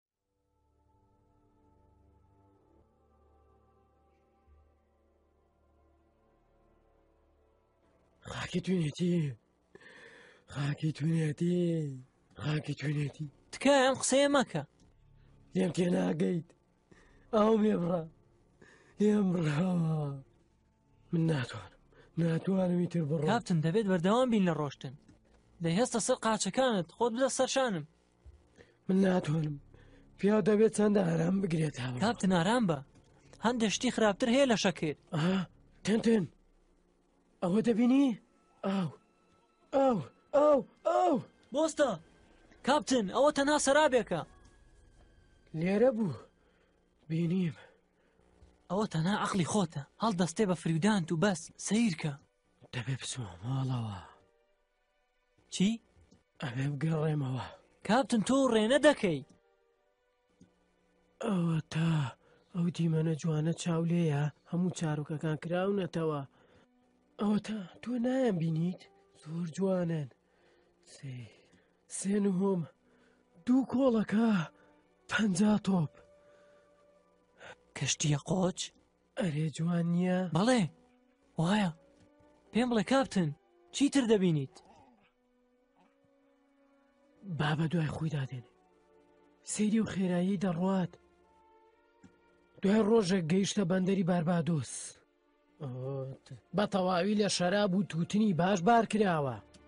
خاکی توێتی خاکی توێتی خاکی توێتی تکایە ئەم قسەیە مەکە لێم تێ ناگەیت ئەو بێ بڕە لێم بڕاوە من ناتوانم ناتوانمی تر بڕ کاپتن دەبێت بەردەوام بین لە ڕۆشتن لە هێستا سەر قاچەکانت خۆت بدە سەرشانم من ناتوانم پیا دەبێت چەند ئارام بگرێت کاپتن ئارام بە هەندێ شتی خراپتر هەیە لە شەکرێت تێنتێن ئەوە دەبینی ئاو ئاو ئاو ئاو بۆستە کاپتن ئەوە تەنها سەرابێکە لێرە بوو بینیم ئەوە تەنها عقلی خۆتە هەڵدەستێ بە فریودانت و بەس سیرکە دەبێ بچمە ماڵەوە چی؟ ئەبێ بگەڕێمەوە کاپتن تۆ ڕێنە دەکەی ئەوە تا ئەو دیمەنە جوانە چاو لێیە هەموو چارۆکەکان کراونەتەوە ئەوە تا تۆ نایان بینیت زۆر جوانن سێ سێ نهۆم دوو کۆڵەکە پەنجا تۆپ کەشتیە قۆچ ئەرێ جوان نییە؟ بەڵێ وایە پێم بڵێ کاپتن چیتر دەبینیت بابە دوای خۆیدا دێنێ سەیری و خێرایی دەڕوات دوای ڕۆژێک گەیشتە بەندەری باربادۆس بە تەواوی لە شەراب و تووتنی باش بار کراوە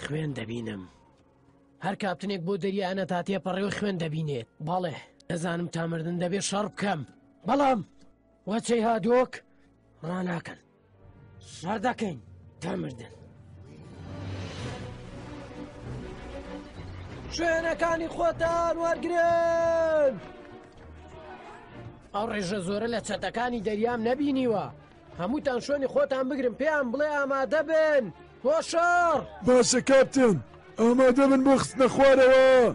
خوێن دەبینم هەر کاپتنێک بۆ دەریانە تا تێپەڕێ و خوێن دەبینێت بەڵێ دەزانم تامردن دەبێ شەڕ بکەم بەڵام وەچەی هادۆک ڕناکەن شەر دەکەین تامردن شوێنەکانی خۆتان وەرگن ئەو ڕێژە زۆرە لە چەتەکانی دەریام نەبینیوە هەمووتان شوێنی خۆتان بگرن پێیان بڵێ ئامادە بن بۆ شەڕ باشە کاپتن ئامادە بن بۆ خستنە خوارەوە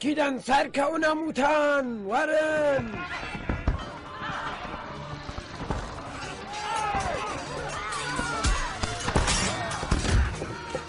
یەکی دەن سەرکەونە موتان وەرن!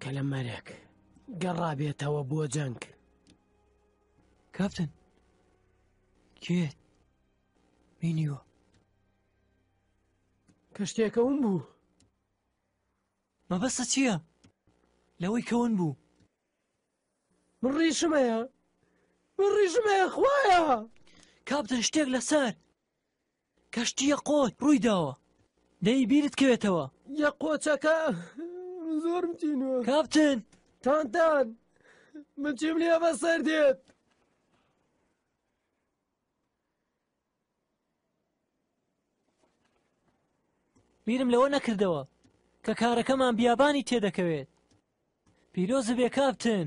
کە لە مەرەک گەڕابێتەوە بۆ جەنگ کاپتن کێت بینیوە کە شتێکەون بوو مەبەستە چییە لەوەی کەون بوو من ڕیشمەیە من ڕیشمەیە خوایە کاپتن شتێک لەسەر کەشتی یەقۆ ڕووی داوە. دەی بیرت کەوێتەوە. یەقۆچەکە زۆرم تینوە. کاپتن! تانتان! من چیم لێ بەسەر دێت؟ بیرم لەوە نەکردەوە کە کارەکەمان بیابانی تێدەکەوێت پیرۆز بێ کاپتن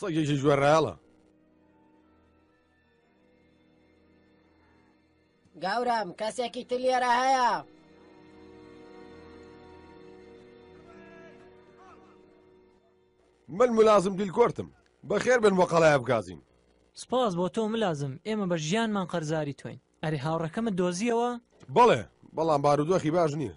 سەگێکی گوێڕایەڵە. گەورەم کەسێکی تر لێرە هەیە من ملازم دیلکۆرتم بەخێر بن بۆ قەڵای بگازین سپاس بۆ تۆ ملازم ئێمە بە ژیانمان قەرزاری توین ئەری هاوڕەکەمە دۆزیەوە بەڵێ بەڵام بارودۆخی باش نییە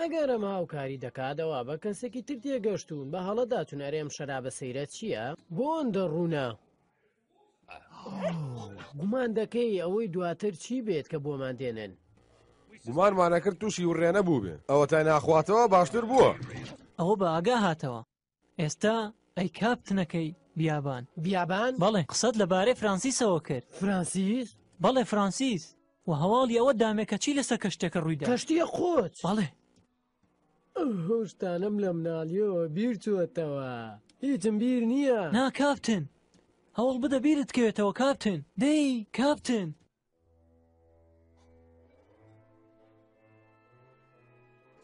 ئەگەر ئەمە هاوکاری دەکات ئەوا بە کەسێکی تر تێگەشتوون بە هەڵە داتون ئەرێ ئەم شەرابە سەیرە چییە؟ بۆ ئەندە ڕوونە؟ گومان دەکەی ئەوەی دواتر چی بێت کە بۆمان دێنن؟ گومانمانەکرد تووشی وڕێنە بووبێ ئەوەتای ناخواتەوە باشتر بووە. ئەوە بە ئاگا هاتەوە. ئێستا ئەی کاپتنەکەی بیابان. بیابان؟ بەڵێ قسەت لە بارەی فرانسیسەوە کرد. فرانسیس؟ بەڵێ فرانسیس و هەواڵی ئەوە دامێ کە چی لەسەر کەشتەکە ڕوویدا. کەشتیە قووت؟ بەڵێ. ئەو شتانەم لە مناڵیەوە بیر چۆتەوە. هیچم بیر نییە. نا کاپتن. هەوڵ بدە بیرت کەوێتەوە کاپتن. دەی کاپتن.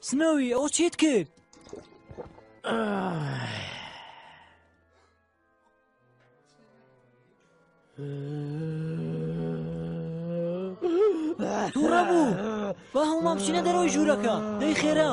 سنۆوی ئەوە چیت کرد؟ تووڕە بوو با هەوڵام بچینە دەرەوەی ژوورەکە دەی خێرا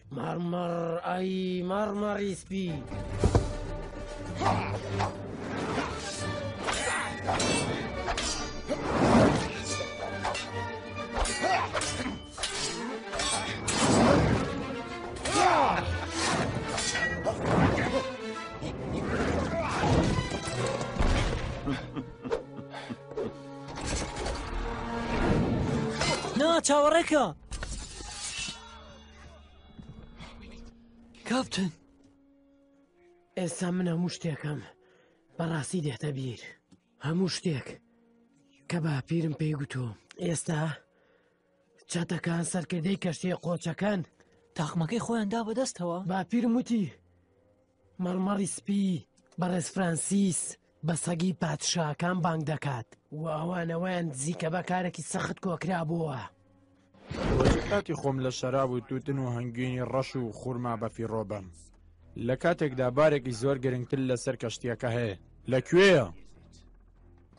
مەڕمەڕ ئای مەڕمەڕی سپی. چاوەڕێکە کاپتن ئێستا من هەموو شتێکم بەڕاستی دێتە بیر هەموو شتێک کە باپیرم پێی گوتۆ ئێستا چەتەکان سەرکردەی کەشتەیە قۆچەکان تاقمەکەی خۆیان دا بەدەستەوە باپیرم وتی مەڕمەڕی سپی بەڕێز فرانسیس بە سەگی پادشاکان بانگ دەکات و ئەوانەوەیان دزی کە بە کارێکی سەخت کۆکرابووە. کاتی خۆم لە شەراب و توتن و هەنگوینی ڕەش و خورما بەفیڕۆ بم لە کاتێکدا بارێکی زۆر گرنگتر لەسەر کەشتیەکە هەیە لەکوێیە؟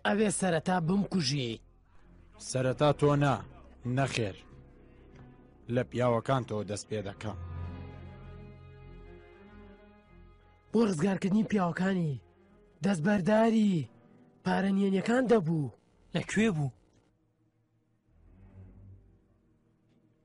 ئەوێ سەرەتا بمکوژیت سەرەتا تۆ نا نەخێر لە پیاوەکان تۆ دەست پێ دەکەم بۆ ڕزگارکردنی پیاوەکانی دەستبەرداری پارە نیەنیەکان دەبوو لەکوێ بوو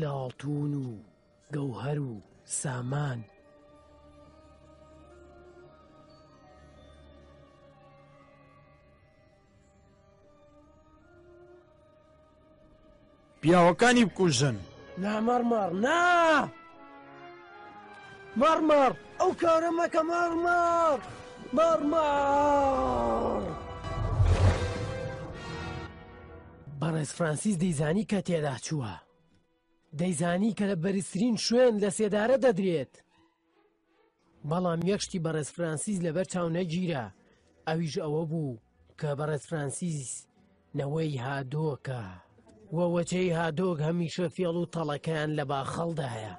لە ئاڵتوون و گەوهەر و سامان. پیاوەکانی بکوژن نامەڕمەڕ نا مەڕمەڕ ئەو کارە مەکە مەڕمەڕ مەڕمەڕ بەڕێز فرانسیس دەیزانی کە تێدا چووە دەیزانی کە لە بەرزترین شوێن لە سێدارە دەدرێت بەڵام یەشتی بەڕێز فرانسیس لەبەر چاو نەگیرە ئەویش ئەوە بوو کە بەڕێز فرانسیس نەوەی هادۆکە وەوەچەی هادۆک هەمیشە فێڵ و تەڵەکەیان لە باخەڵدایە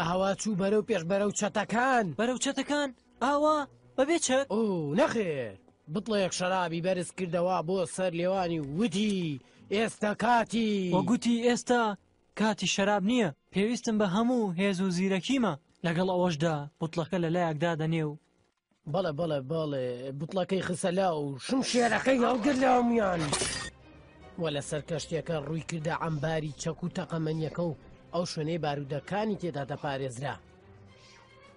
ئاوا چوو بەرەو پێش بەرەو چەتەکان بەرەو چەتەکان ئاوا بەبێ چە ئۆ نەخێر بڵێک شەرابی بەرز کردەوە بۆ سەر لێوانی ودی ئێستا کاتی وەگوتی ئێستا کاتی شەراب نییە، پێویستم بە هەم و هێز و زیرەکیمە. لەگەڵ ئەوەشدا بوتڵەکە لە لایەک دادەنێ و. بەڵێ بەڵێ بەڵێ. بوتڵەکەی خستە لا و شمشێرەکەی هەڵگرت لە هەموویان و لە سەر کەشتییەکە ڕووی کردە عەمباری چەک و تەقەمەنییەکە و ئەو شوێنەی بارودەکانی تێدا دەپارێزرا.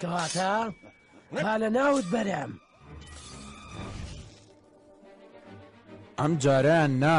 کەواتە با لە ناوت بەرم. ئەم جارە نا.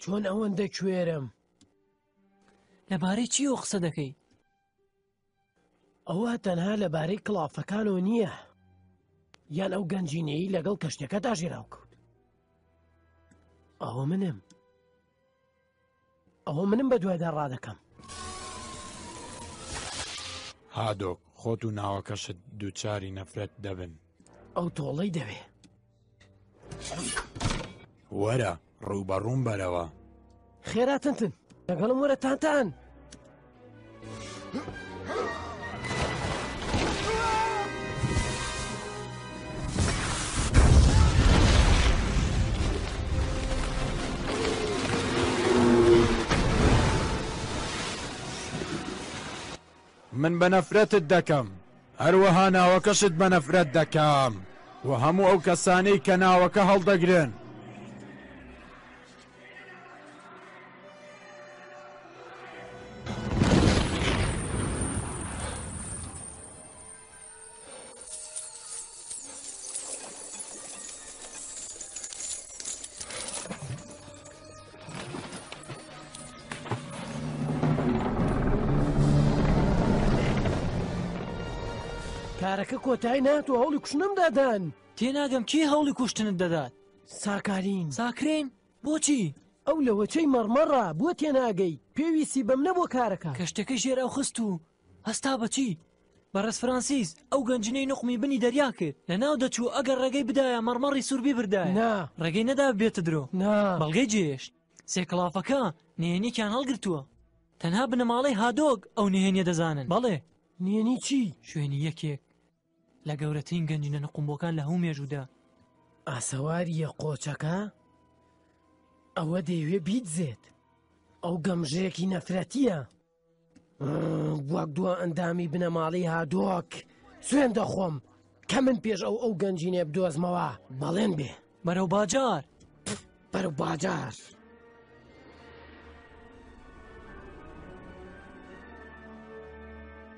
چۆن ئەوەندە کوێرم لەبارەی چی و قسە دەکەی ئەوە تەنها لەبارەی کڵافەکانەوە نییە یان ئەو گەنجینەی لەگەڵ کەشتەکە داژێراو کەوت ئەوە منم ئەوە منم بەدوایدا ڕادەکەم. هادۆک، خۆت و ناوەکەشت دووچاری نەفرەت دەبن. ئەو تۆڵەی دەوێ. وەرە ڕووبەڕووم بەرەوە. خێراتنتن لەگەڵم وەرە تانتان. من بە نەفرەتت دەکەم. هەروەها ناوەکەشت بە نەفرەت دەکەم و هەموو ئەو کەسانەی کە ناوەکە هەڵدەگرن. کارەکە کۆتایی نات و هەوڵی کوشنم دادان تێناگەم کێ هەوڵی کوشتنت دەدات ساکارین ساکرین بۆچی ئەو لەوەچەی مەڕمەڕە بۆ تێناگەی پێویستی بەم نەبوو کارەکە کەشتەکە ژێرا خست و هەستا بە چی؟ بەڕێز فرانسیس، ئەو گەنجنەی نوقمی بنی دەریا کرد، لە ناو دەچوو، ئەگەر ڕێگەی بدایە مەڕمەڕی سوور بیبردایە. نا. ڕێگەی نەدا ببێتە درۆ. نا. بەڵگەی جێهێشت. سێ کڵافەکە، نهێنییەکیان هەڵگرتووە. تەنها بنەماڵەی هادۆک ئەو نهێنییە دەزانن. بەڵێ. نهێنیی چی؟ شوێنی یەکێک لە گەورەترین گەنجنە نوقمبووەکان لە هەموو مێژوودا. ئاسەوارییە قۆچەکە؟ ئەوە دەیەوێ بیدزێت. ئەو گەمژەیەکی نەفرەتییە. وەک دووە ئەندامی بنەماڵی هادۆک سوێن دەخۆم کە من پێش ئەو ئەو گەنجینێ بدۆزمەوە بەڵێن بێ بەرەو باجار بەرەو باجار.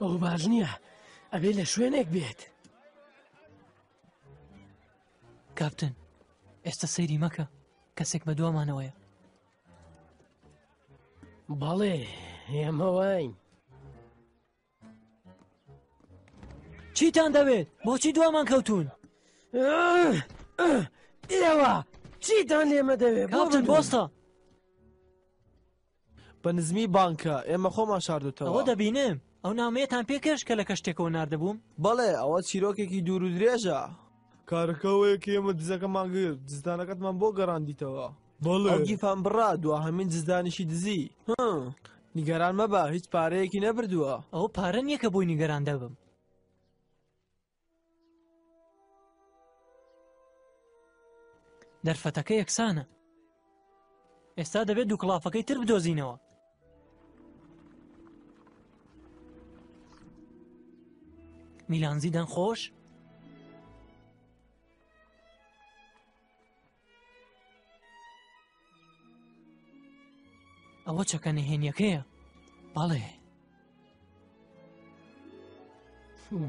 ئەو باش نییە ئەبێ لە شوێنێک بێت کاپتن ئێستا سەیری مەکە کەسێک بە دوامانەوەیە بەڵێ ئێمە واین چیتان دەوێت بۆچی دوامان کەوتون ئێوە چیتان لێمە دەوێت کاپتن بۆستە بە نزمی بانکە ئێمە خۆمان شاردوتەوە ئەوە دەبینم ئەو نامەیەتان پێکەش کە لە کەشتێکەوە نردبووم بەڵێ ئەوە چیرۆکێکی دوور و درێژە کارەکە ئەوەیە کە ئێمە دزەکەمان گرت دزدانەکەتمان بۆ گەڕاندیتەوە بەڵێ ئەو گیفان بڕا دواهەمین دزدانیشی دزی هەم نیگەران مەبە هیچ پارەیەکی نەبردووە ئەوە پارە نییە کە بۆی نیگەران دەبم دەرفەتەکە یەکسانە ئێستا دەبێت دوو کڵافەکەی تر بدۆزینەوە. میلانزی دەن خۆش؟ ئەوە چەکە نهێنیەکەیە بەڵێ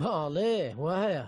باڵێ وایە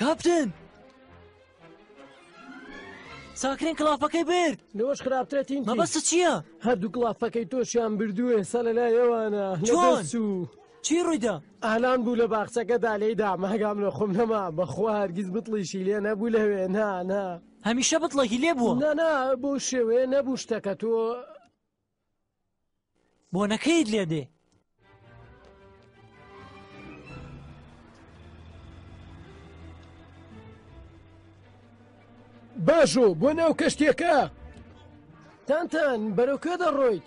کاپتن ساکرین کلافەکەی برد لەوەش خراپترە تین مەبەستە چییە؟ هەردوو کلافەکەی تۆشیان بردووە سە لە لای ئێوانە جوان و چی ڕوویدا؟ ئالان بوو لە باخچەکەدا لێیدا ماگام لە خۆم نەما بەخوا هەرگیز بتڵیشی لێ نەبوو لەوێ نانا. هەمیشە بتڵەکی لێ بووە نانا بۆ شێوێ نەبوو شتەکە تۆ بۆنەکەیت لێ دێ باشۆ بۆ ناو کەشتێکە تانتان بەرەو کوێ دەڕۆیت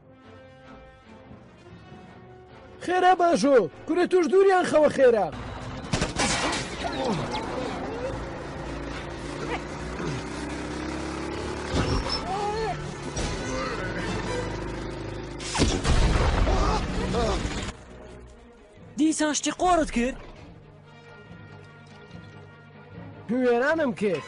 خێرا باژۆ کورە توش دووریان خەوە خێرا. دیسان شتی قۆڕت کرد وێرانم کرد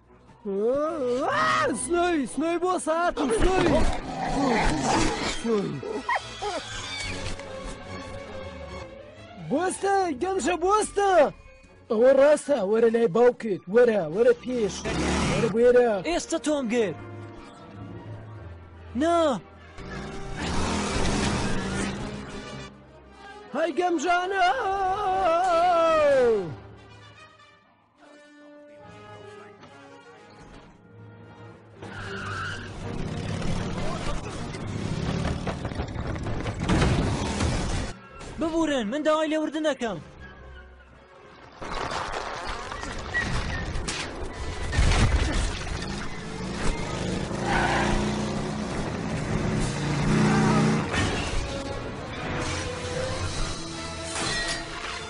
سنۆی سنۆی بۆ سات بۆستە گەمژە بۆستە ئەوە ڕاستە وەرە لای باوکت وەرە وەرە پێش وەرە بێرە ئێستا تۆم گرت نا های گەمژانە ببورن من داوای لێوردن دەکەم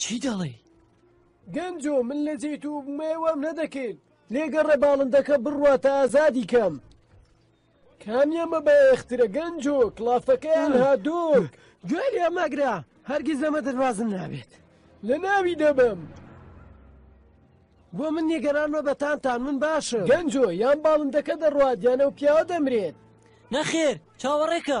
چی دەڵێی؟ گەنجۆ من لە جێی تو بمەیە وام نەدەکرد لێگەڕە باڵندەکە بڕوا تا ئازادی کەم کامیەمە بە ئێخترە گەنجۆ کلافەکەیان هادۆک گوێری ئەمەگرا هەرگیز لەمە دەربازم نابێت لە ناوی دەبم. بۆ من نیگەرانمە بەتانتان من باشم گەنجۆ یان باڵندەکە دەڕوات یانە و پیاوە دەمرێت نەخێر چاوەڕێکە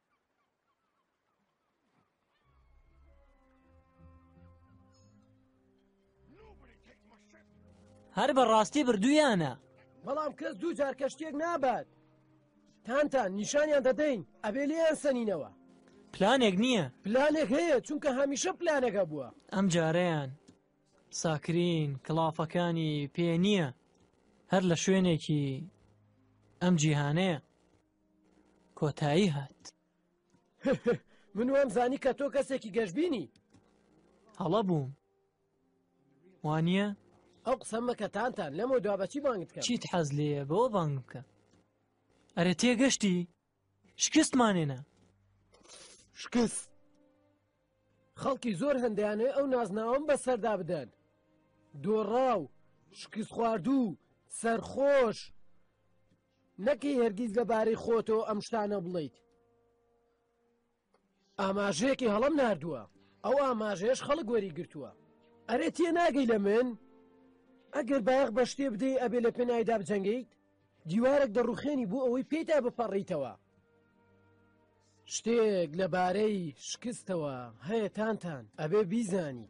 هەر بە ڕاستی بردوویانە بەڵام کەس دوو جار کەشتێک نابات تانتان نیشانیان دەدەین ئەبێ لێیان سەنینەوە پلانێک نییە پلانێک هەیە چونکە هەمیشە پلانەکە بووە ئەم جارەیان ساکرین کڵافەکانی پێ نییە هەر لە شوێنێکی ئەم جیهانەیە کۆتایی هات من وام زانی کە تۆ کەسێکی گەشببینی هەڵە بووم وانە ئەو قسەمە کە تانتان لەمە دوا بەچی بانگت کە چیت حەز لێ بۆ بانگ بکە ئەرێ تێگەشتی شکستمانێنە شکست خەڵکی زۆر هەندیانەی ئەو نازناوم بەسەردا بدەن دۆڕاو شکست خواردوو سەرخۆش نەکەی هەرگیز لەبارەی خۆتەوە ئەم شتانە بڵیت ئاماژەیەکی هەڵم نردووە ئەو ئاماژەیەش خەڵک وەری گرتووە ئەرێ تێ ناگەی لە من ئەگەر بایەخ بە شتێ بدەی ئەبێ لە پێنایدا بجەنگیت دیوارێک دەڕوخێنی بۆ ئەوەی پێیدا بپەڕیتەوە شتێک لەبارەی شکستەوە هەیەتانتان ئەبێ بیزانی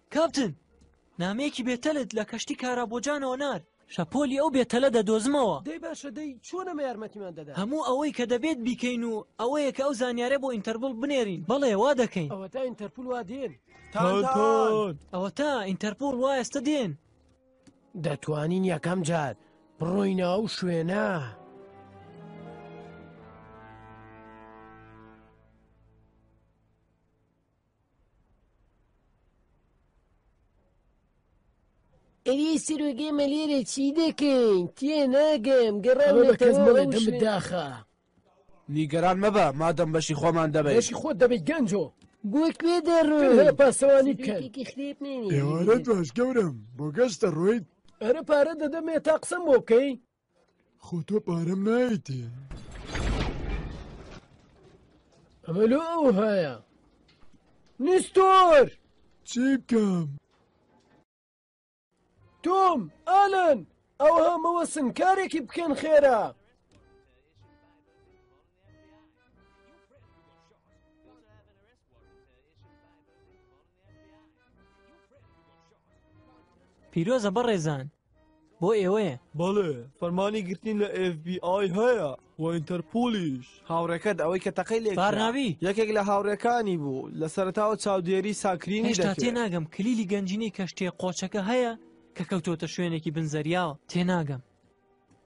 کاپتن! نامەیەکی بێتەلت لە کەشتی کارا بۆجانەوە نارد. شەپۆلی ئەو بێتەلە دەدۆزمەوە. دەی باشە، دەی چۆن ئەمە یارمەتیمان دەدات؟ هەموو ئەوەی کە دەبێت بیکەین و ئەوەیە کە ئەو زانیارە بۆ ئینتەرپل بنێرین. بەڵێ، وا دەکەین. ئەوەتا ئینتەرپل وا دێن. تانتان! ئەوەتا ئینتەرپل وا ئێستە دێن. دەتوانین یەکەم جار بڕۆینە ئەو شوێنە. ئەرێ سەرۆک ئێمە لێرە چی دەکەین تێناگەم گەڕاونەتەوە ئەو شوێنە. داخە نیگەران مەبە مادەم بەشی خۆمان دەبێت بەشی خۆت دەبیت گەنجۆ بۆ کوێ دەڕۆین هەر پاسەوانی بکەن سەرۆکێکی خرێپ مێنێ ئێوارە باش گەورەم بۆ گەشت دەڕۆیت ئەرە پارە دەدەمێ تا قسەم بۆ بکەی خۆ تۆ پارەم نایەتی ئەمە لۆ ئەو هەیە نستۆر چی بکەم تۆم ئالن ئەو هەمەوە سنکارێکی بکەن خێرە پیرۆزە بەڕێزان بۆ ئێوەیە بەڵێ فەرمانی گرتنی لە FBI هەیە و ئینتەرپۆلیش هاوڕێکەت ئەوەی کە تەقەی لێ کرا. بارنابی! یەکێک لە هاوڕێکانی بوو لە سەرەتاوە چاودێری ساکرینی هێشتا دەکرد. تێناگەم کلیلی گەنجینەی کەشتییە قۆچەکە هەیە کە کەوتووەتە شوێنێکی بن زەریاوە؟ تێناگەم.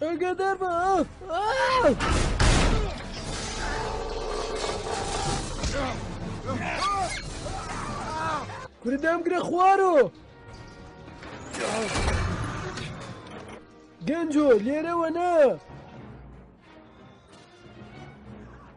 ئاگادار بە کوردام گرە خوارۆ گەنجۆ لێرەوە نە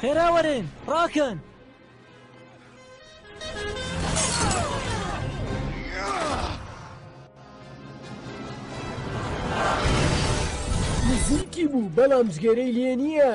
خێراوەرێن ڕاکەن نزیکی بوو بەڵام جگەرەی لێ نییە.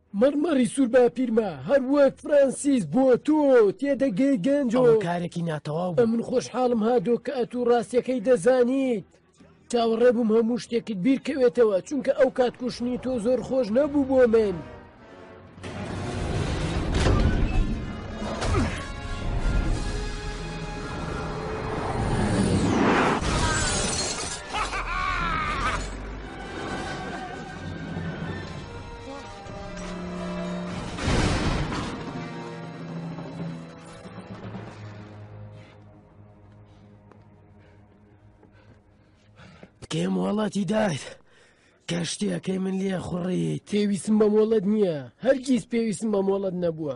مەڕ مەڕی سوور باپیرمە هەر وەک فرانسیس بۆ تۆ تێدەگەی گەنجۆ. ئەوە کارێکی ناتەواو بوو. ئەمن خۆشحاڵم هادۆ کە ئەتوو ڕاستیەکەی دەزانیت. چاوەڕێ بووم هەموو شتێکت بیرکەوێتەوە چونکە ئەو کات کوشتنی تۆ زۆر خۆش نەبوو بۆ من. کێ مۆڵەتی دایت کە شتێکەکەی من لێ خوڕیت پێویستم بە مۆڵەت نییە هەرگیز پێویستم بە مۆڵەت نەبووە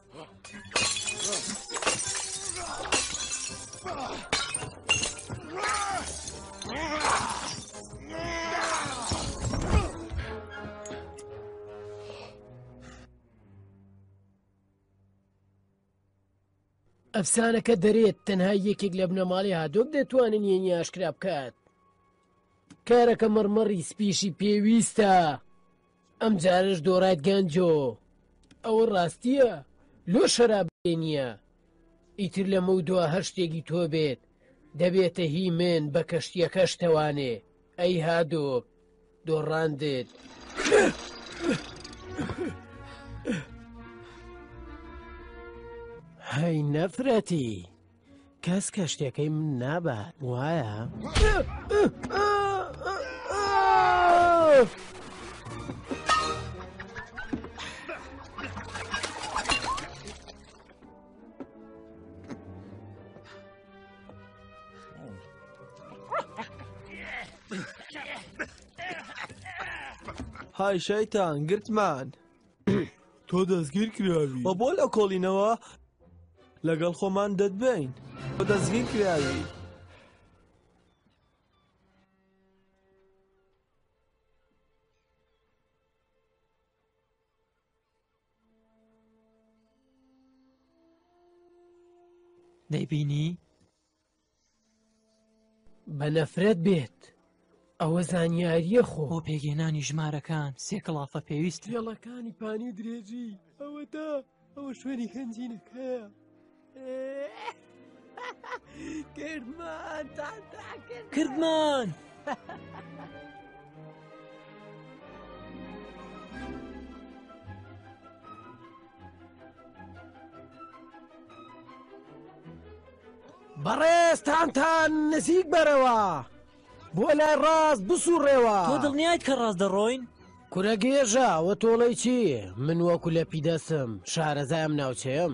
ئەفسانەکە دەرێت تەنها یەکێک لە بنەماڵی هادۆک دەتوانن یەنی ئاشکرا بکات کارەکە مەڕمەڕی سپیشی پێویستە ئەمجارەش دۆڕایت گانجۆ ئەوە ڕاستیە لۆ شەراب بێ نیە ئیتر لەمە و دوا هەر شتێکی تۆ بێت دەبێتە هی من بە کەشتیەکەش تەوانێ ئەی هادۆک دۆڕاندت. هەی نەفرەتی. کەس کەشتەکەی من نابات وایە؟ های شەیتان گرتمان تۆ دەستگیر کراوی بە بۆ لە کۆڵینەوە لەگەڵ خۆمان دەتبین بە دەستگیر کراوی. دەیبینی؟ بە نەفرەت بێت ئەوە زانیاریە خۆ بۆ پێگەێنانی ژمارەکان سێ کڵافە پێویست هێڵەکانی پانی و درێژی ئەوە تا ئەوە شوێنی هەنجینەکە کردمان کردمان. بەڕێزتانتان نزیک بەرەوە بۆ لای ڕاست بسوڕێەوە تۆ دڵنیایت کە ڕاست دەڕۆین کورە گێژە وە تۆڵی چی من وەکو لە پیدەسم شارەزایم ناوچەیەم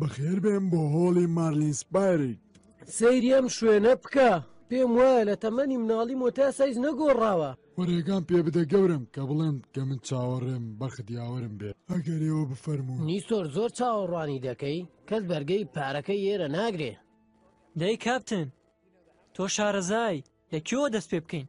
بەخێر بێن بۆ هۆڵی مارلین سپایری سەیری ئەم شوێنە بکە پێم وایە لە تەمەنی مناڵی مۆتا سایز نەگۆڕاوە وەرێگان پێ بدە گەورم کە بڵێن کە من چاوەڕێم بەخت یاوەرم بێ ئەگەرەوە بفەرموو نیسۆر زۆر چاوەڕوانی دەکەی کەس بەرگەی پارەکەی ئێرە ناگرێ دەی کاپتن تۆ شارەزای لە کوێوە دەست پێ بکەین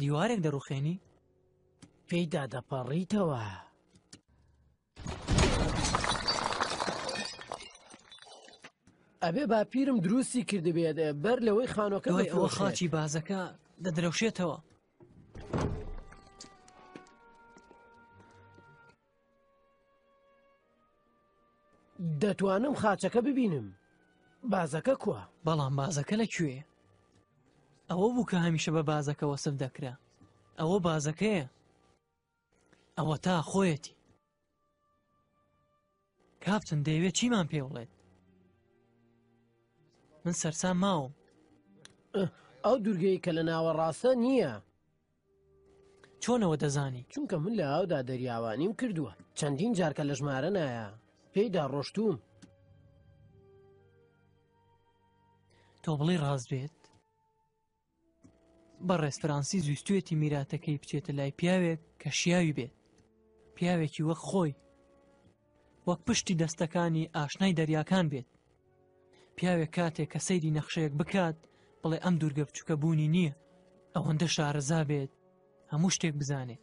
دیوارێک دەڕوخێنی پێیدا دەپەڕیتەوە. ئەبێ باپیرم دروستی کردبێت بەر لەوەی خانۆکە ئەوە خاچی بازەکە دەدرەوشێتەوە. دەتوانم خاچەکە ببینم بازەکە کووە بەڵام بازەکە لە کوێ ئەوە بوو کە هەمیشە بە بازەکە وەسف دەکرا ئەوە بازەکەیە ئەوە تا خۆیەتی کاپتن دەیەوێت چیمان پێ بڵێت من سەرسام ماوم ئەو دوورگەی کە لە ناوە ڕاستە نییە چۆنەوە دەزانی؟ چونکە من لە ئاودا دەریاوانیم کردووە چەندین جارکە لە ژمارە نایە پێیدا ڕۆشتوم. تۆ بڵێ ڕاست بێت بەڕێز فەرەنسی زویستوێتی میراتەکەی بچێتە لای پیاوێک کە شیاوی بێت پیاوێکی وەک خۆی وەک پشتی دەستەکانی ئاشنای دەریاکان بێت پیاوێک کاتێک کە سەیری نەخشەیەک بکات بڵێ ئەم دوورگە بچووکە بوونی نییە ئەوەندە شارەزا بێت هەموو شتێک بزانێت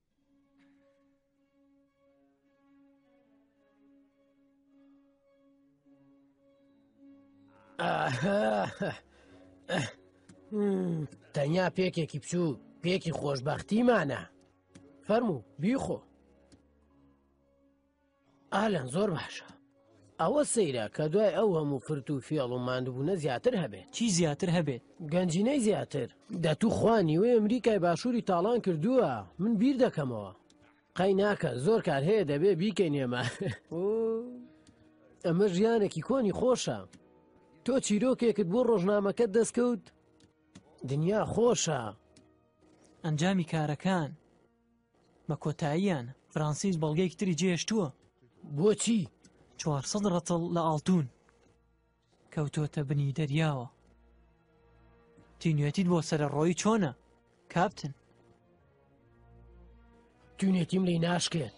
تەنیا پێکێکی بچوو پێکی خۆشببختیمانە فەرموو بیخۆ ئالان زۆر باشە ئەوە سەیرە کە دوای ئەو هەموو فرت و فێڵ و ماندبوونە زیاتر هەبێت چی زیاتر هەبێت گەنجینەی زیاتر دەتو خوانی وی ئەمریکای باشووری تاڵان کردووە من بیر دەکەمەوە قەی ناکە زۆر کار هەیە دەبێ بیکەین ئێمە ئەمە ژیانێکی کۆنی خۆشە تۆ چیرۆکێکت بۆ ڕۆژنامەکە دەستکەوت دنیا خۆشە ئەنجامی کارەکان بە کۆتاییان فرانسیس بەڵگەیەکی تری جێهێشتووە. بۆچی؟ چوار سەد ڕەتڵ لە ئاڵتوون کەوتۆتە بنی دەریاوە. تینوێتیت بۆ سەرەڕۆیی چۆنە کاپتن؟ تونێتیم لی ناشکێت.